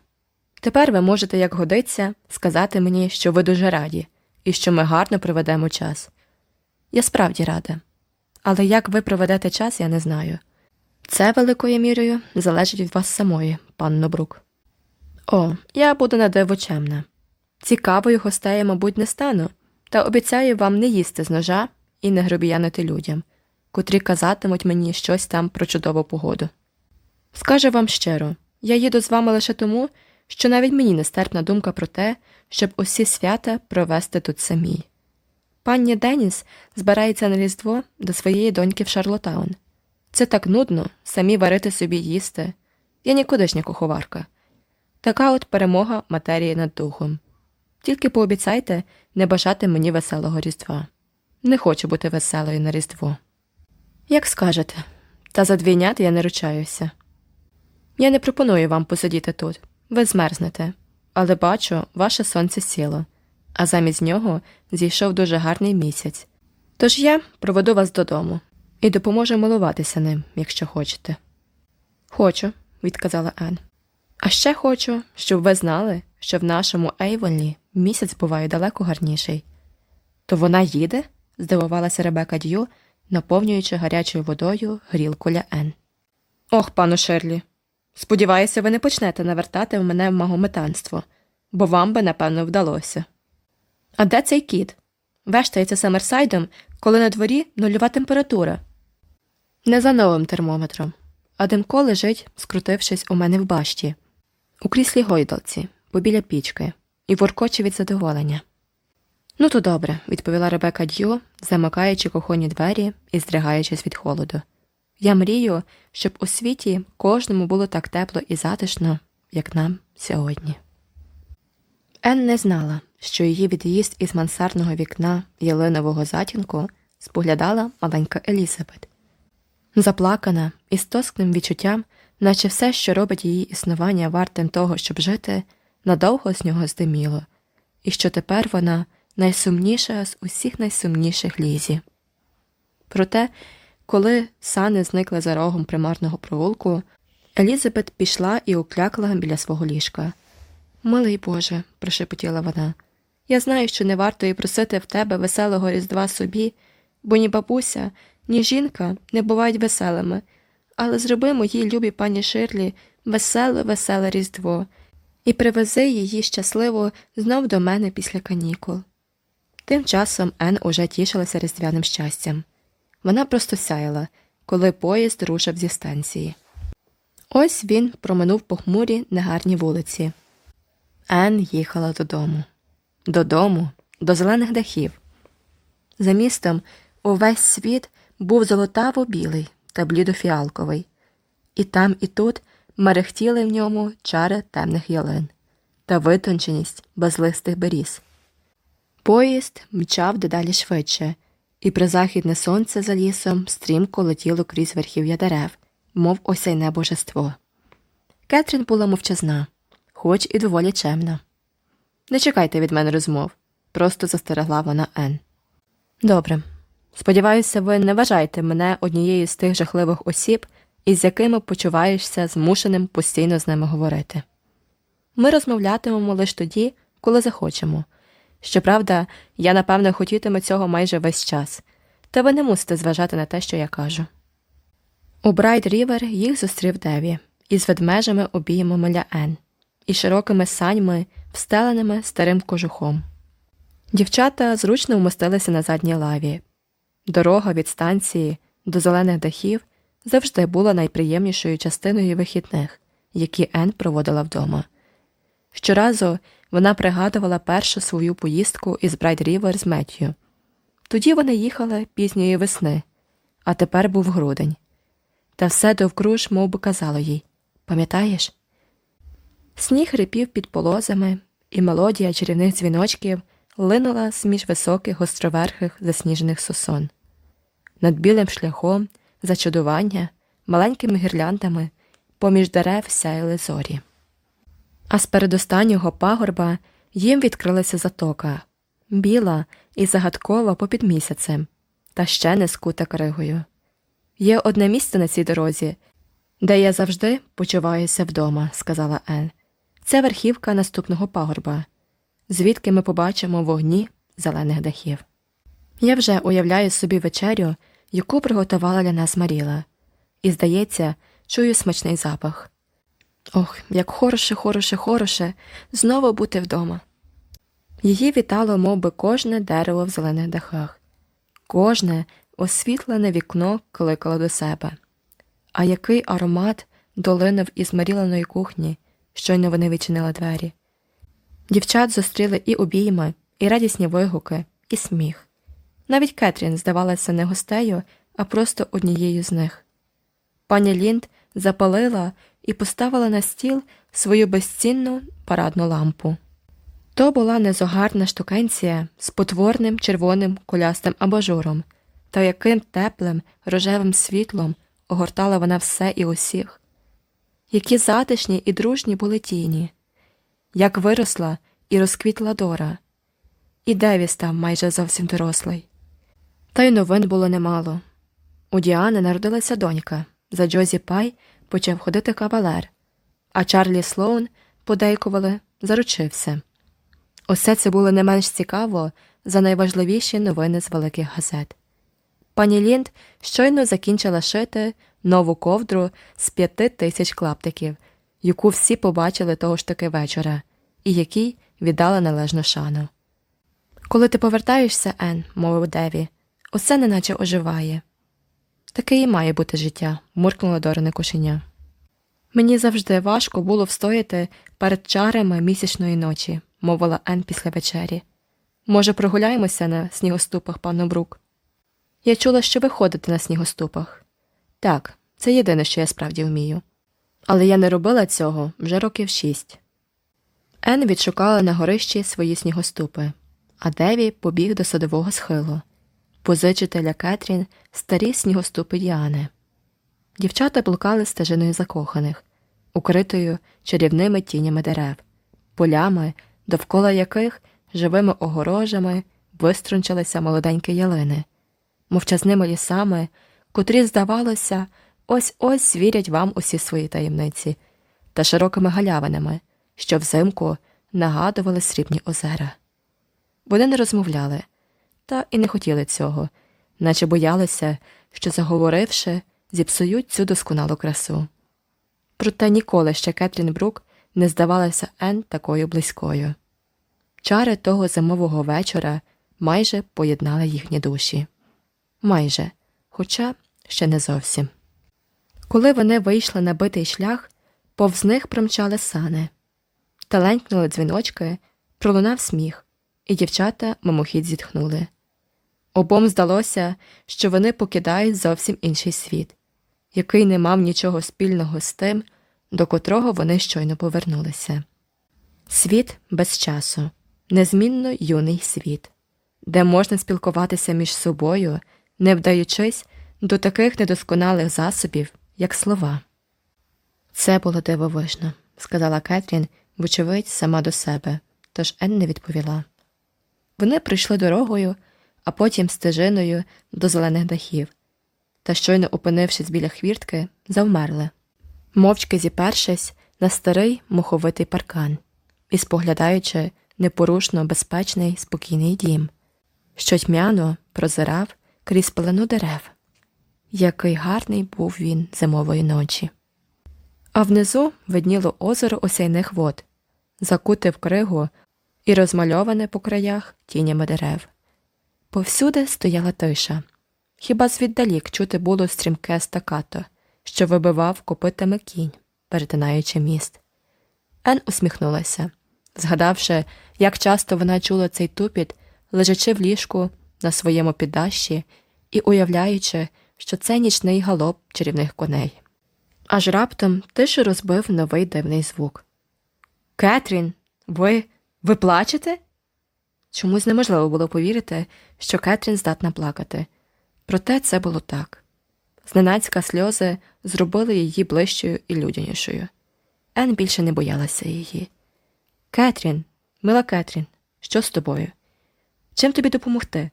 Тепер ви можете, як годиться, сказати мені, що ви дуже раді, і що ми гарно проведемо час. Я справді рада. Але як ви проведете час, я не знаю. Це великою мірою залежить від вас самої, панно Брук. О, я буду надиво чемна. Цікавою гостею, мабуть, не стану, та обіцяю вам не їсти з ножа і не грубіянити людям, котрі казатимуть мені щось там про чудову погоду. Скажу вам щиро, я їду з вами лише тому, що навіть мені нестерпна думка про те, щоб усі свята провести тут самій. Пані Деніс збирається на Різдво до своєї доньки в Шарлотаун. Це так нудно самі варити собі їсти. Я нікудишня куховарка. Така от перемога матерії над духом. Тільки пообіцяйте не бажати мені веселого Різдва. Не хочу бути веселою на Різдво. Як скажете, та за двійнят я не ручаюся. Я не пропоную вам посидіти тут, ви змерзнете, але бачу, ваше сонце сіло, а замість нього зійшов дуже гарний місяць. Тож я проведу вас додому і допоможу милуватися ним, якщо хочете. Хочу, відказала Ен. А ще хочу, щоб ви знали, що в нашому Ейвонлі місяць буває далеко гарніший. То вона їде? здивувалася Ребека Д'ю, наповнюючи гарячою водою грілку ля Ен. Ох, пану Шерлі. Сподіваюся, ви не почнете навертати в мене в магометанство, бо вам би, напевно, вдалося. А де цей кіт? Вештається Самерсайдом, коли на дворі нульова температура. Не за новим термометром, а Демко лежить, скрутившись у мене в башті, у кріслі гойдалці, побіля пічки, і воркоче від задоволення. Ну, то добре, відповіла Ребека Д'ю, замикаючи кухонні двері і здригаючись від холоду. Я мрію, щоб у світі кожному було так тепло і затишно, як нам сьогодні. Ен не знала, що її від'їзд із мансарного вікна ялинового затінку споглядала маленька Елізабет. Заплакана і з тоскним відчуттям, наче все, що робить її існування вартим того, щоб жити, надовго з нього здиміло, і що тепер вона найсумніша з усіх найсумніших лізі. Проте, коли сани зникли за рогом примарного провулку, Елізабет пішла і уклякла біля свого ліжка. Милий Боже, прошепотіла вона, я знаю, що не варто і просити в тебе веселого різдва собі, бо ні бабуся, ні жінка не бувають веселими, але зроби моїй любі пані Ширлі веселе, веселе Різдво і привези її щасливо знов до мене після канікул. Тим часом Ен уже тішилася різдвяним щастям. Вона просто сяяла, коли поїзд рушив зі станції. Ось він проминув похмурі негарні вулиці. Ен їхала додому. Додому, до зелених дахів. За містом увесь світ був золотаво білий та блідофіалковий, і там, і тут мерехтіли в ньому чари темних ялин та витонченість безлистих беріз. Поїзд мчав дедалі швидше, і призахідне сонце за лісом стрімко летіло крізь верхів'я дерев, мов осяйне божество. Кетрін була мовчазна, хоч і доволі чемна. Не чекайте від мене розмов, просто застерегла вона Ен. Добре. Сподіваюся, ви не вважаєте мене однією з тих жахливих осіб, із якими почуваєшся змушеним постійно з ними говорити. Ми розмовлятимемо лише тоді, коли захочемо. Щоправда, я, напевне, хотітиму цього майже весь час, та ви не мусите зважати на те, що я кажу. У Брайт Рівер їх зустрів Деві із ведмежами обіймами для Ен і широкими саньми, встеленими старим кожухом. Дівчата зручно вмостилися на задній лаві. Дорога від станції до зелених дахів завжди була найприємнішою частиною вихідних, які Ен проводила вдома. Щоразу вона пригадувала першу свою поїздку із Брайт Рівер з Меттю. Тоді вони їхали пізньої весни, а тепер був грудень. Та все довкруж мовби казало їй Пам'ятаєш? Сніг рипів під полозами, і мелодія чарівних дзвіночків линула з-між високих гостроверхих засніжених сосон. Над білим шляхом, зачудування, маленькими гірляндами, поміж дерев сяяли зорі. А з передостаннього пагорба їм відкрилася затока біла і загадкова попід місяцем, та ще не скута кригою. Є одне місце на цій дорозі, де я завжди почуваюся вдома, сказала Ен. Це верхівка наступного пагорба, звідки ми побачимо вогні зелених дахів. Я вже уявляю собі вечерю, яку приготувала для нас Маріла, і, здається, чую смачний запах. Ох, як хороше, хороше, хороше, знову бути вдома. Її вітало мов би, кожне дерево в зелених дахах, кожне освітлене вікно кликало до себе. А який аромат долинув із маріленої кухні, щойно вони відчинили двері. Дівчат зустріли і обійми, і радісні вигуки, і сміх. Навіть Кетрін здавалася не гостею, а просто однією з них. Пані Лінд запалила і поставила на стіл свою безцінну парадну лампу. То була незогарна штукенція з потворним червоним кулястим абажуром, та яким теплим рожевим світлом огортала вона все і усіх, які затишні і дружні були тіні, як виросла і розквітла Дора, і Деві став майже зовсім дорослий. Та й новин було немало. У Діани народилася донька, за Джозі Пай почав ходити кавалер, а Чарлі Слоун, подейкували, заручився. Усе це було не менш цікаво за найважливіші новини з великих газет. Пані Лінд щойно закінчила шити нову ковдру з п'яти тисяч клаптиків, яку всі побачили того ж таки вечора, і якій віддала належну шану. Коли ти повертаєшся, Ен, мовив Деві, усе неначе оживає. Таке і має бути життя, муркнула Дорене кошеня. Мені завжди важко було встояти перед чарами місячної ночі, мовила Ен після вечері. Може, прогуляємося на снігоступах, пану Брук? Я чула, що ви ходите на снігоступах. Так, це єдине, що я справді вмію. Але я не робила цього вже років шість. Ен відшукала на горищі свої снігоступи, а Деві побіг до садового схилу позичителя Кетрін старі снігоступи Діани. Дівчата блукали стежиною закоханих, укритою чарівними тінями дерев, полями, довкола яких живими огорожами виструнчилися молоденькі ялини, мовчазними лісами, котрі, здавалося, ось ось звірять вам усі свої таємниці, та широкими галявинами, що взимку нагадували срібні озера. Вони не розмовляли, та і не хотіли цього, наче боялися, що, заговоривши, зіпсують цю досконалу красу. Проте ніколи ще Кетрін Брук не здавалася Ен такою близькою. Чари того зимового вечора майже поєднали їхні душі. Майже, хоча ще не зовсім. Коли вони вийшли на битий шлях, повз них промчали сани. Таленькнули дзвіночки, пролунав сміх, і дівчата мимохідь зітхнули. Обом здалося, що вони покидають зовсім інший світ, який не мав нічого спільного з тим, до котрого вони щойно повернулися. Світ без часу, незмінно юний світ, де можна спілкуватися між собою, не вдаючись до таких недосконалих засобів, як слова. Це було дивовижно, сказала Кетрін, вочевидь, сама до себе, тож Ен не відповіла. Вони прийшли дорогою а потім стежиною до зелених дахів, та, щойно опинившись біля хвіртки, завмерли, мовчки зіпершись на старий муховитий паркан і споглядаючи непорушно безпечний спокійний дім, що тьмяно прозирав крізь пелену дерев. Який гарний був він зимової ночі. А внизу видніло озеро осяйних вод, закуте в кригу і розмальоване по краях тінями дерев. Повсюди стояла тиша. Хіба звіддалік чути було стрімке стакато, що вибивав копитами кінь, перетинаючи міст. Ен усміхнулася, згадавши, як часто вона чула цей тупіт, лежачи в ліжку на своєму піддащі і уявляючи, що це нічний галоп чарівних коней. Аж раптом тишу розбив новий дивний звук. Кетрін, ви ви плачете? Чомусь неможливо було повірити, що Кетрін здатна плакати. Проте це було так. Зненацька сльози зробили її ближчою і людянішою. Ен більше не боялася її. Кетрін, мила Кетрін, що з тобою? Чим тобі допомогти?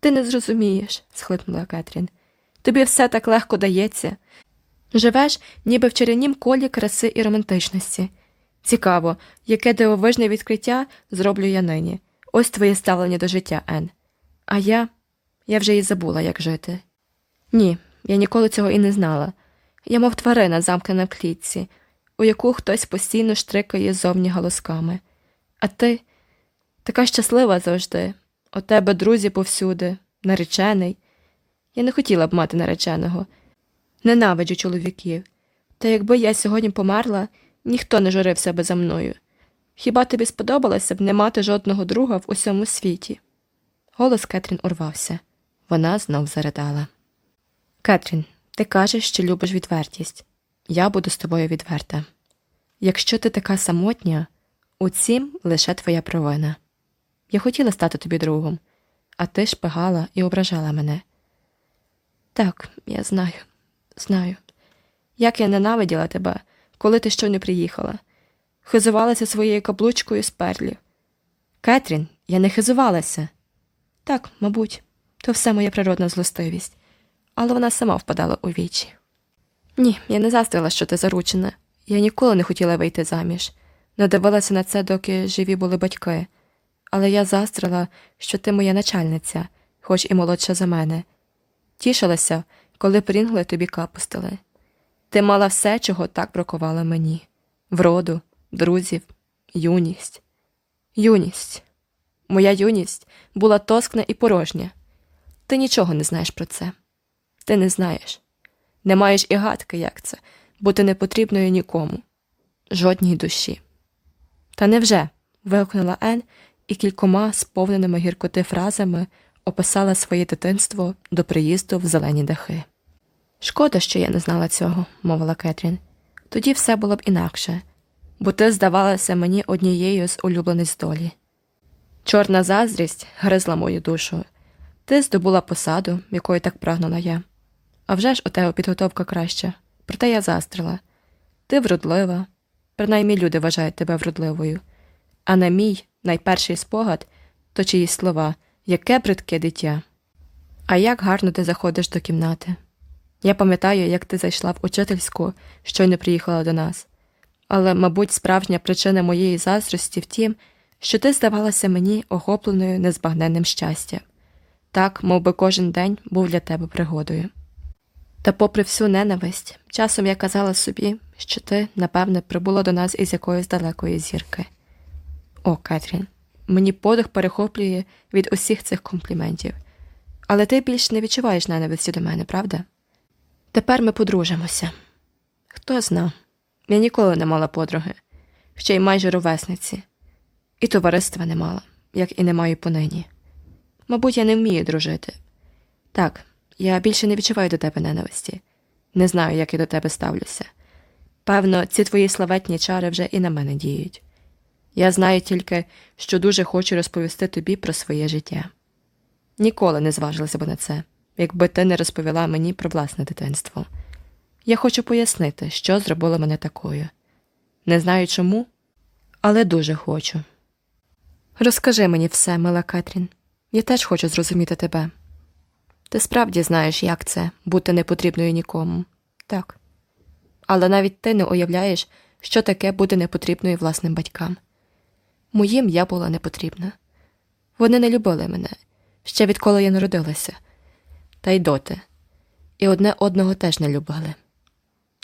Ти не зрозумієш, схлипнула Кетрін. Тобі все так легко дається. Живеш, ніби в чарівнім колі краси і романтичності. Цікаво, яке дивовижне відкриття зроблю я нині. Ось твоє ставлення до життя, Ен. А я Я вже і забула, як жити. Ні, я ніколи цього і не знала. Я, мов тварина, замкнена в клітці, у яку хтось постійно штрикає зовні галузками. А ти така щаслива завжди, у тебе друзі повсюди, наречений. Я не хотіла б мати нареченого. Ненавиджу чоловіків. Та якби я сьогодні померла, ніхто не журився би за мною. Хіба тобі сподобалося б не мати жодного друга в усьому світі? Голос Кетрін урвався. Вона знов заридала. Кетрін, ти кажеш, що любиш відвертість. Я буду з тобою відверта. Якщо ти така самотня, у цім лише твоя провина. Я хотіла стати тобі другом, а ти шпигала і ображала мене. Так, я знаю, знаю. Як я ненавиділа тебе, коли ти щойно приїхала хизувалася своєю каблучкою з перлів. Кетрін, я не хизувалася. Так, мабуть, то все моя природна злостивість, але вона сама впадала у вічі. Ні, я не застрила, що ти заручена, Я ніколи не хотіла вийти заміж, не дивилася на це, доки живі були батьки, але я застрила, що ти моя начальниця, хоч і молодша за мене. Тішилася, коли прінгли тобі капустили. Ти мала все, чого так бракувало мені вроду, друзів, юність. Юність. Моя юність була тоскна і порожня. Ти нічого не знаєш про це. Ти не знаєш. Не маєш і гадки, як це, бути непотрібною нікому, жодній душі. Та невже? вигукнула Ен і кількома сповненими гіркоти фразами описала своє дитинство до приїзду в зелені дахи. Шкода, що я не знала цього, мовила Кетрін. Тоді все було б інакше, бо ти здавалася мені однією з улюблениць долі. Чорна заздрість гризла мою душу. Ти здобула посаду, якої так прагнула я. А вже ж у тебе підготовка краща, проте я застрила. Ти вродлива, принаймні люди вважають тебе вродливою. А на мій найперший спогад то чиїсь слова, яке бридке дитя. А як гарно ти заходиш до кімнати. Я пам'ятаю, як ти зайшла в учительську, щойно приїхала до нас. Але, мабуть, справжня причина моєї заздрості в тім, що ти здавалася мені охопленою незбагненним щастям, так, мов би кожен день був для тебе пригодою. Та, попри всю ненависть, часом я казала собі, що ти, напевне, прибула до нас із якоїсь далекої зірки. О, Кетрін, мені подих перехоплює від усіх цих компліментів, але ти більш не відчуваєш ненависті до мене, правда? Тепер ми подружимося. Хто зна, я ніколи не мала подруги, ще й майже ровесниці, і товариства не мала, як і не маю понині. Мабуть, я не вмію дружити. Так, я більше не відчуваю до тебе ненависті, не знаю, як я до тебе ставлюся. Певно, ці твої славетні чари вже і на мене діють. Я знаю тільки, що дуже хочу розповісти тобі про своє життя. Ніколи не зважилася б на це, якби ти не розповіла мені про власне дитинство. Я хочу пояснити, що зробило мене такою. Не знаю чому, але дуже хочу. Розкажи мені все, мила Кетрін. Я теж хочу зрозуміти тебе. Ти справді знаєш, як це бути непотрібною нікому, так. Але навіть ти не уявляєш, що таке бути непотрібною власним батькам. Моїм я була непотрібна. Вони не любили мене ще відколи я народилася, та й доти, і одне одного теж не любили.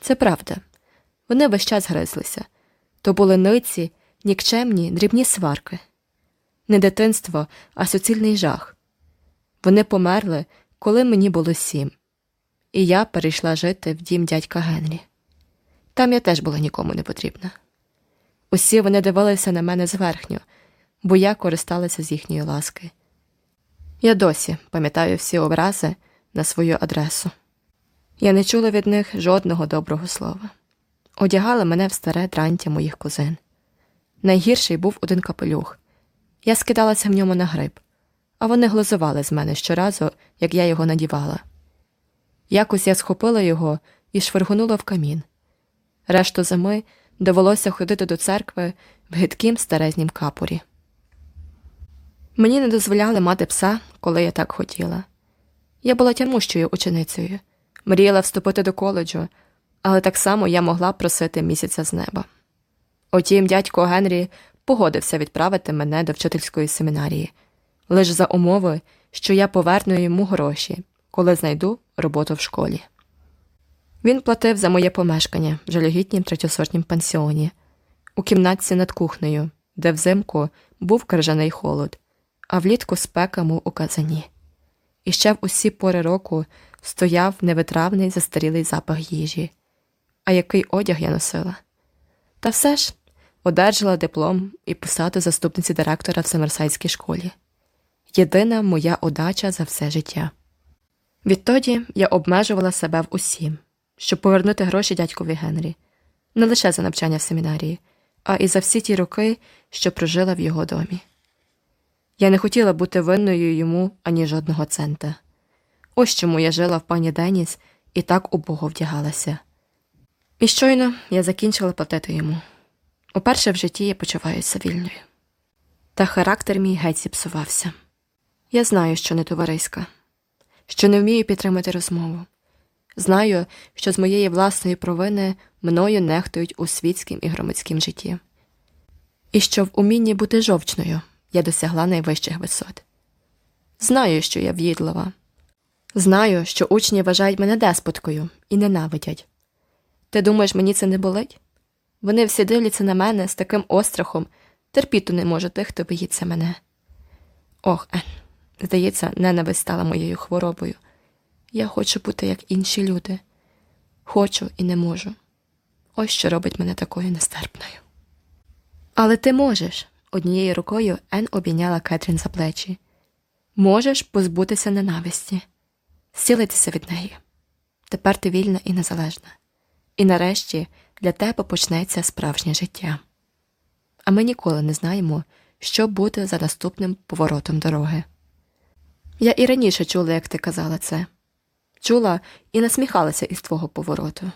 Це правда. Вони весь час гризлися то були ниці, нікчемні, дрібні сварки, не дитинство, а суцільний жах. Вони померли, коли мені було сім, і я перейшла жити в дім дядька Генрі. Там я теж була нікому не потрібна. Усі вони дивилися на мене зверхньо, бо я користалася з їхньої ласки. Я досі пам'ятаю всі образи на свою адресу. Я не чула від них жодного доброго слова. Одягали мене в старе дрантя моїх кузин. Найгірший був один капелюх. Я скидалася в ньому на гриб, а вони глузували з мене щоразу, як я його надівала. Якось я схопила його і швиргонула в камін. Решту зими довелося ходити до церкви в гидкім старезнім капорі. Мені не дозволяли мати пса, коли я так хотіла. Я була тямущою ученицею, мріяла вступити до коледжу, але так само я могла просити місяця з неба. Утім, дядько Генрі погодився відправити мене до вчительської семінарії, лише за умови, що я поверну йому гроші, коли знайду роботу в школі. Він платив за моє помешкання в жалюгіднім третьосортнім пансіоні, у кімнатці над кухнею, де взимку був крижаний холод, а влітку спека мов у казані. І ще в усі пори року стояв невитравний застарілий запах їжі. А який одяг я носила? Та все ж одержала диплом і посаду заступниці директора в Семерсайській школі. Єдина моя удача за все життя. Відтоді я обмежувала себе в усім, щоб повернути гроші дядькові Генрі, не лише за навчання в семінарії, а і за всі ті роки, що прожила в його домі. Я не хотіла бути винною йому ані жодного цента. Ось чому я жила в пані Деніс і так убого вдягалася. І щойно я закінчила платити йому. Уперше в житті я почуваюся вільною. Та характер мій геть зіпсувався. Я знаю, що не товариська, що не вмію підтримати розмову, Знаю, що з моєї власної провини мною нехтують у світськім і громадськім житті, і що в умінні бути жовчною я досягла найвищих висот. Знаю, що я в'їдлива. Знаю, що учні вважають мене деспоткою і ненавидять. Ти думаєш, мені це не болить? Вони всі дивляться на мене з таким острахом, терпіти не можу тих, хто боїться мене. Ох, Ен, здається, ненависть стала моєю хворобою. Я хочу бути, як інші люди. Хочу і не можу. Ось що робить мене такою нестерпною. Але ти можеш. Однією рукою Ен обійняла Кетрін за плечі. Можеш позбутися ненависті, зцілитися від неї. Тепер ти вільна і незалежна. І нарешті для тебе почнеться справжнє життя. А ми ніколи не знаємо, що буде за наступним поворотом дороги. Я і раніше чула, як ти казала це, чула і насміхалася із твого повороту.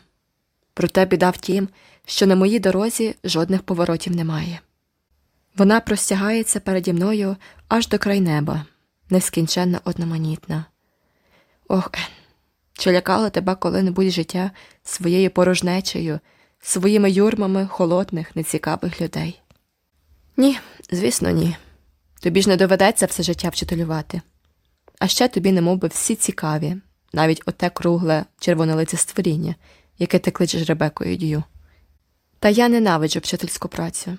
Проте біда в тім, що на моїй дорозі жодних поворотів немає. Вона простягається переді мною аж до край неба, нескінченно одноманітна. Ох, чи лякало тебе коли-небудь життя своєю порожнечею, своїми юрмами холодних, нецікавих людей? Ні, звісно, ні. Тобі ж не доведеться все життя вчителювати. А ще тобі не би, всі цікаві, навіть оте кругле червонолице створіння, яке ти кличеш Ребекою дію. Та я ненавиджу вчительську працю,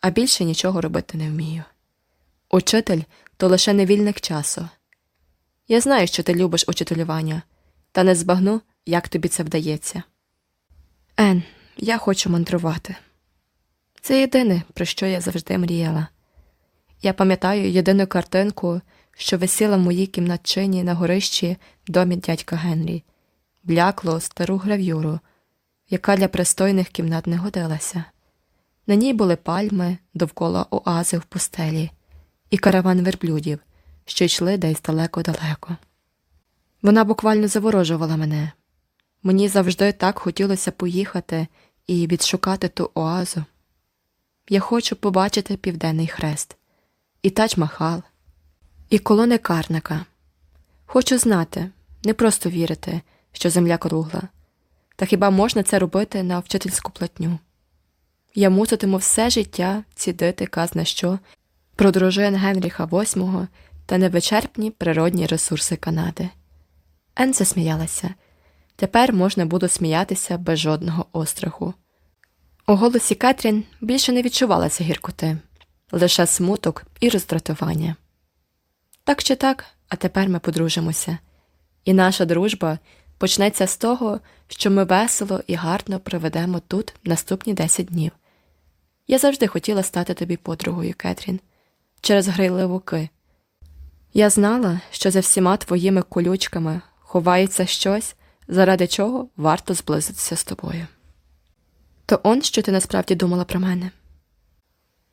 а більше нічого робити не вмію. Учитель то лише невільник часу. Я знаю, що ти любиш учителювання, та не збагну, як тобі це вдається. Ен, я хочу мандрувати. Це єдине, про що я завжди мріяла. Я пам'ятаю єдину картинку, що висіла в моїй кімнатчині на горищі в домі дядька Генрі, блякло стару гравюру, яка для пристойних кімнат не годилася. На ній були пальми довкола оази в пустелі і караван верблюдів, що йшли десь далеко-далеко. Вона буквально заворожувала мене. Мені завжди так хотілося поїхати і відшукати ту оазу. Я хочу побачити Південний Хрест, і тач Махал, і колони Карнака. Хочу знати, не просто вірити, що земля кругла, та хіба можна це робити на вчительську платню? Я муситиму все життя цідити казна що про дружин Генріха VIII та невичерпні природні ресурси Канади. Ен засміялася. Тепер можна буде сміятися без жодного остраху. У голосі Кетрін більше не відчувалася гіркоти, лише смуток і роздратування. Так чи так, а тепер ми подружимося, і наша дружба почнеться з того, що ми весело і гарно проведемо тут наступні десять днів. Я завжди хотіла стати тобі подругою, Кетрін, через грайливуки. Я знала, що за всіма твоїми колючками ховається щось, заради чого варто зблизитися з тобою. То он що ти насправді думала про мене?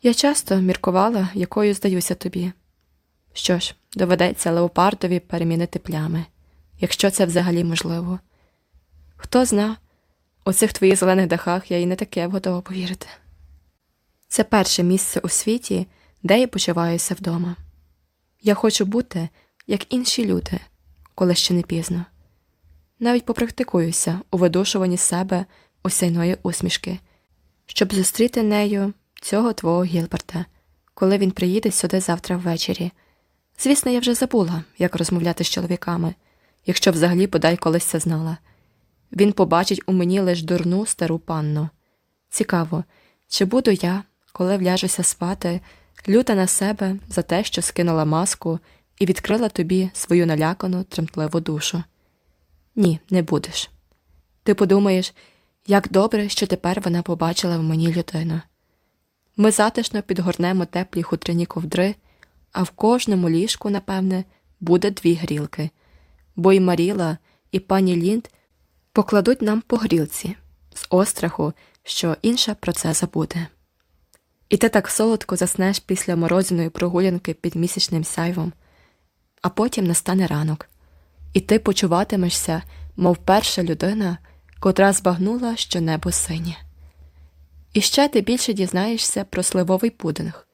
Я часто міркувала, якою здаюся тобі. Що ж, доведеться леопардові перемінити плями, якщо це взагалі можливо. Хто зна, у цих твоїх зелених дахах я і не таке готова повірити. Це перше місце у світі, де я почуваюся вдома. Я хочу бути, як інші люди, коли ще не пізно. Навіть попрактикуюся у видушуванні себе осяйної усмішки, щоб зустріти нею цього твого Гілберта, коли він приїде сюди завтра ввечері. Звісно, я вже забула, як розмовляти з чоловіками, якщо взагалі подай колись це знала. Він побачить у мені лиш дурну стару панну. Цікаво, чи буду я, коли вляжуся спати, люта на себе за те, що скинула маску і відкрила тобі свою налякану, тремтливу душу. Ні, не будеш. Ти подумаєш, як добре, що тепер вона побачила в мені людину. Ми затишно підгорнемо теплі хутряні ковдри, а в кожному ліжку, напевне, буде дві грілки, бо і Маріла, і пані Лінд покладуть нам по грілці з остраху, що інша про це забуде. І ти так солодко заснеш після морозяної прогулянки під місячним сяйвом, а потім настане ранок, і ти почуватимешся, мов перша людина котра збагнула, що небо синє. І ще ти більше дізнаєшся про сливовий пудинг,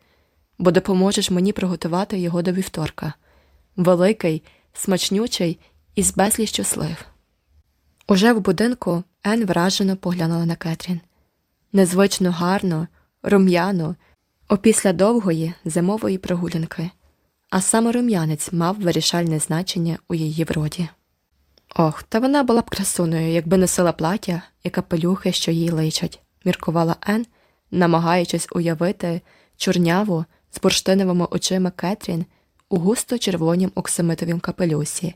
бо допоможеш мені приготувати його до вівторка великий, смачнючий і з безліччю слив. Уже в будинку Ен вражено поглянула на Кетрін. Незвично гарно, рум'яно, опісля довгої зимової прогулянки, а саме рум'янець мав вирішальне значення у її вроді. Ох, та вона була б красуною, якби носила плаття і капелюхи, що їй личать, міркувала Ен, намагаючись уявити чорняву з бурштиновими очима Кетрін у густо червонім оксамитовім капелюсі,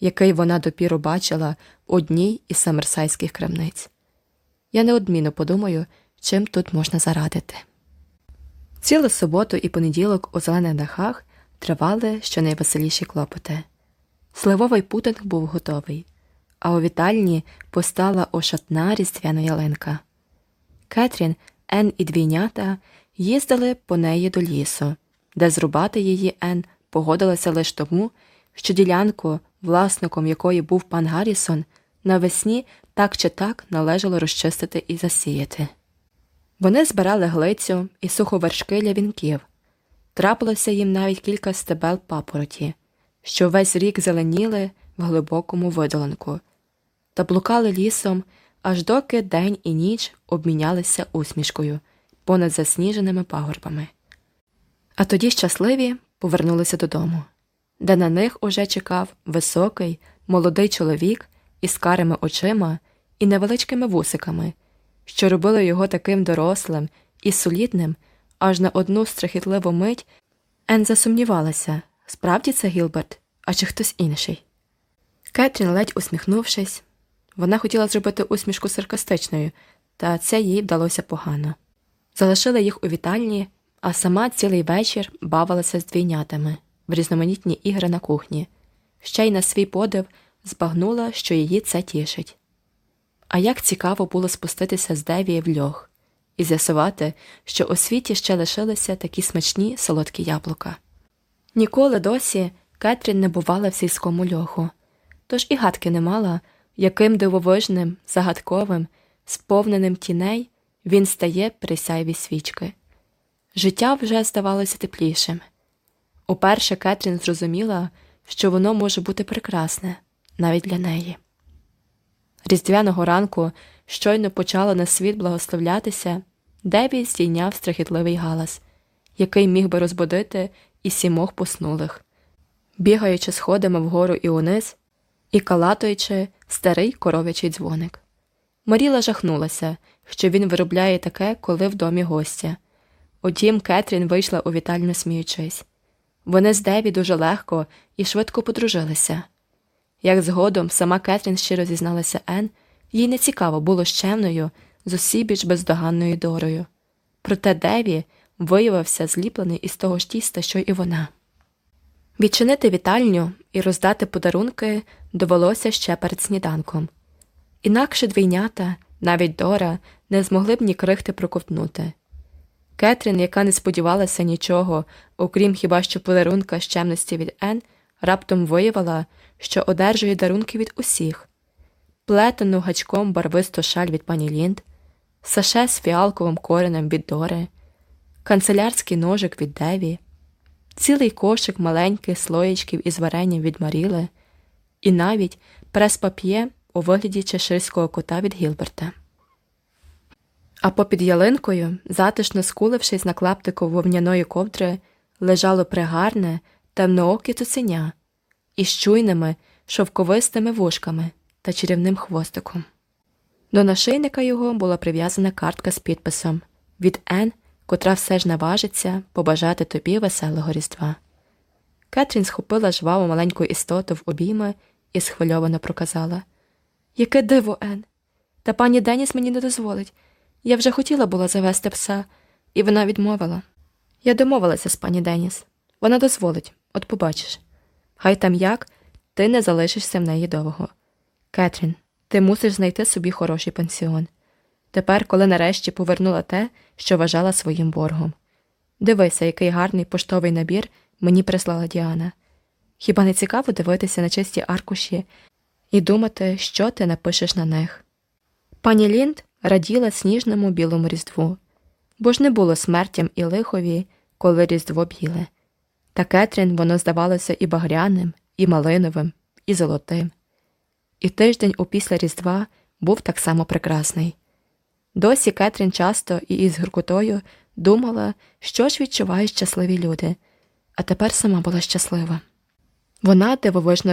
який вона допіру бачила в одній із самерсайських крамниць. Я неодмінно подумаю, чим тут можна зарадити. Цілу суботу і понеділок у зелених дахах тривали щонайвеселіші клопоти. Сливовий путинг був готовий, а у вітальні постала ошатна різдвяна ялинка. Кетрін, Ен і двійнята їздили по неї до лісу, де зрубати її Ен погодилася лише тому, що ділянку, власником якої був пан Гаррісон, навесні так чи так належало розчистити і засіяти. Вони збирали глицю і суховершки для вінків. Трапилося їм навіть кілька стебел папороті, що весь рік зеленіли в глибокому видоленку, та блукали лісом, аж доки день і ніч обмінялися усмішкою понад засніженими пагорбами. А тоді щасливі повернулися додому, де на них уже чекав високий, молодий чоловік із карими очима і невеличкими вусиками, що робили його таким дорослим і солідним, аж на одну страхітливу мить Ен засумнівалася справді це Гілберт, а чи хтось інший. Кетрін, ледь усміхнувшись, вона хотіла зробити усмішку саркастичною, та це їй вдалося погано. Залишила їх у вітальні, а сама цілий вечір бавилася з двійнятами в різноманітні ігри на кухні, ще й на свій подив збагнула, що її це тішить. А як цікаво було спуститися з Девії в льох і з'ясувати, що у світі ще лишилися такі смачні солодкі яблука. Ніколи досі Кетрін не бувала в сільському льоху, тож і гадки не мала, яким дивовижним, загадковим, сповненим тіней він стає при сяйві свічки. Життя вже здавалося теплішим. Уперше Кетрін зрозуміла, що воно може бути прекрасне навіть для неї. Різдвяного ранку щойно почало на світ благословлятися, Деві здійняв страхітливий галас, який міг би розбудити і сімох поснулих, бігаючи сходами вгору і униз, і калатуючи старий коров'ячий дзвоник. Маріла жахнулася, що він виробляє таке, коли в домі гостя. Утім, Кетрін вийшла у вітальню сміючись. Вони з Деві дуже легко і швидко подружилися. Як згодом сама Кетрін щиро зізналася Ен, їй не цікаво було з чемною, з усібіч бездоганною дорою. Проте Деві виявився зліплений із того ж тіста, що і вона. Відчинити вітальню і роздати подарунки довелося ще перед сніданком. Інакше двійнята, навіть Дора, не змогли б ні крихти проковтнути. Кетрін, яка не сподівалася нічого, окрім хіба що подарунка з чемності від Ен, раптом виявила, що одержує дарунки від усіх плетену гачком барвисту шаль від пані Лінд, саше з фіалковим коренем від Дори, канцелярський ножик від Деві, цілий кошик маленьких слоєчків із варенням від Маріли, і навіть прес-пап'є у вигляді чеширського кота від Гілберта. А попід ялинкою, затишно скулившись на клаптику вовняної ковдри, лежало пригарне, темнооке цуценя із чуйними, шовковистими вушками та чарівним хвостиком. До нашийника його була прив'язана картка з підписом від Н, котра все ж наважиться побажати тобі веселого різдва. Кетрін схопила жваву маленьку істоту в обійми і схвильовано проказала Яке диво, Ен! Та пані Деніс мені не дозволить. Я вже хотіла була завести пса, і вона відмовила. Я домовилася з пані Деніс. Вона дозволить, от побачиш. Хай там як, ти не залишишся в неї довго. Кетрін, ти мусиш знайти собі хороший пансіон. Тепер, коли нарешті повернула те, що вважала своїм боргом. Дивися, який гарний поштовий набір мені прислала Діана. Хіба не цікаво дивитися на чисті аркуші і думати, що ти напишеш на них? Пані Лінд раділа сніжному білому різдву, бо ж не було смертям і лихові, коли різдво біле. Та Кетрін воно здавалося і багряним, і малиновим, і золотим. і тиждень опісля Різдва був так само прекрасний. Досі Кетрін часто і із гуркотою думала, що ж відчувають щасливі люди, а тепер сама була щаслива. Вона дивовижно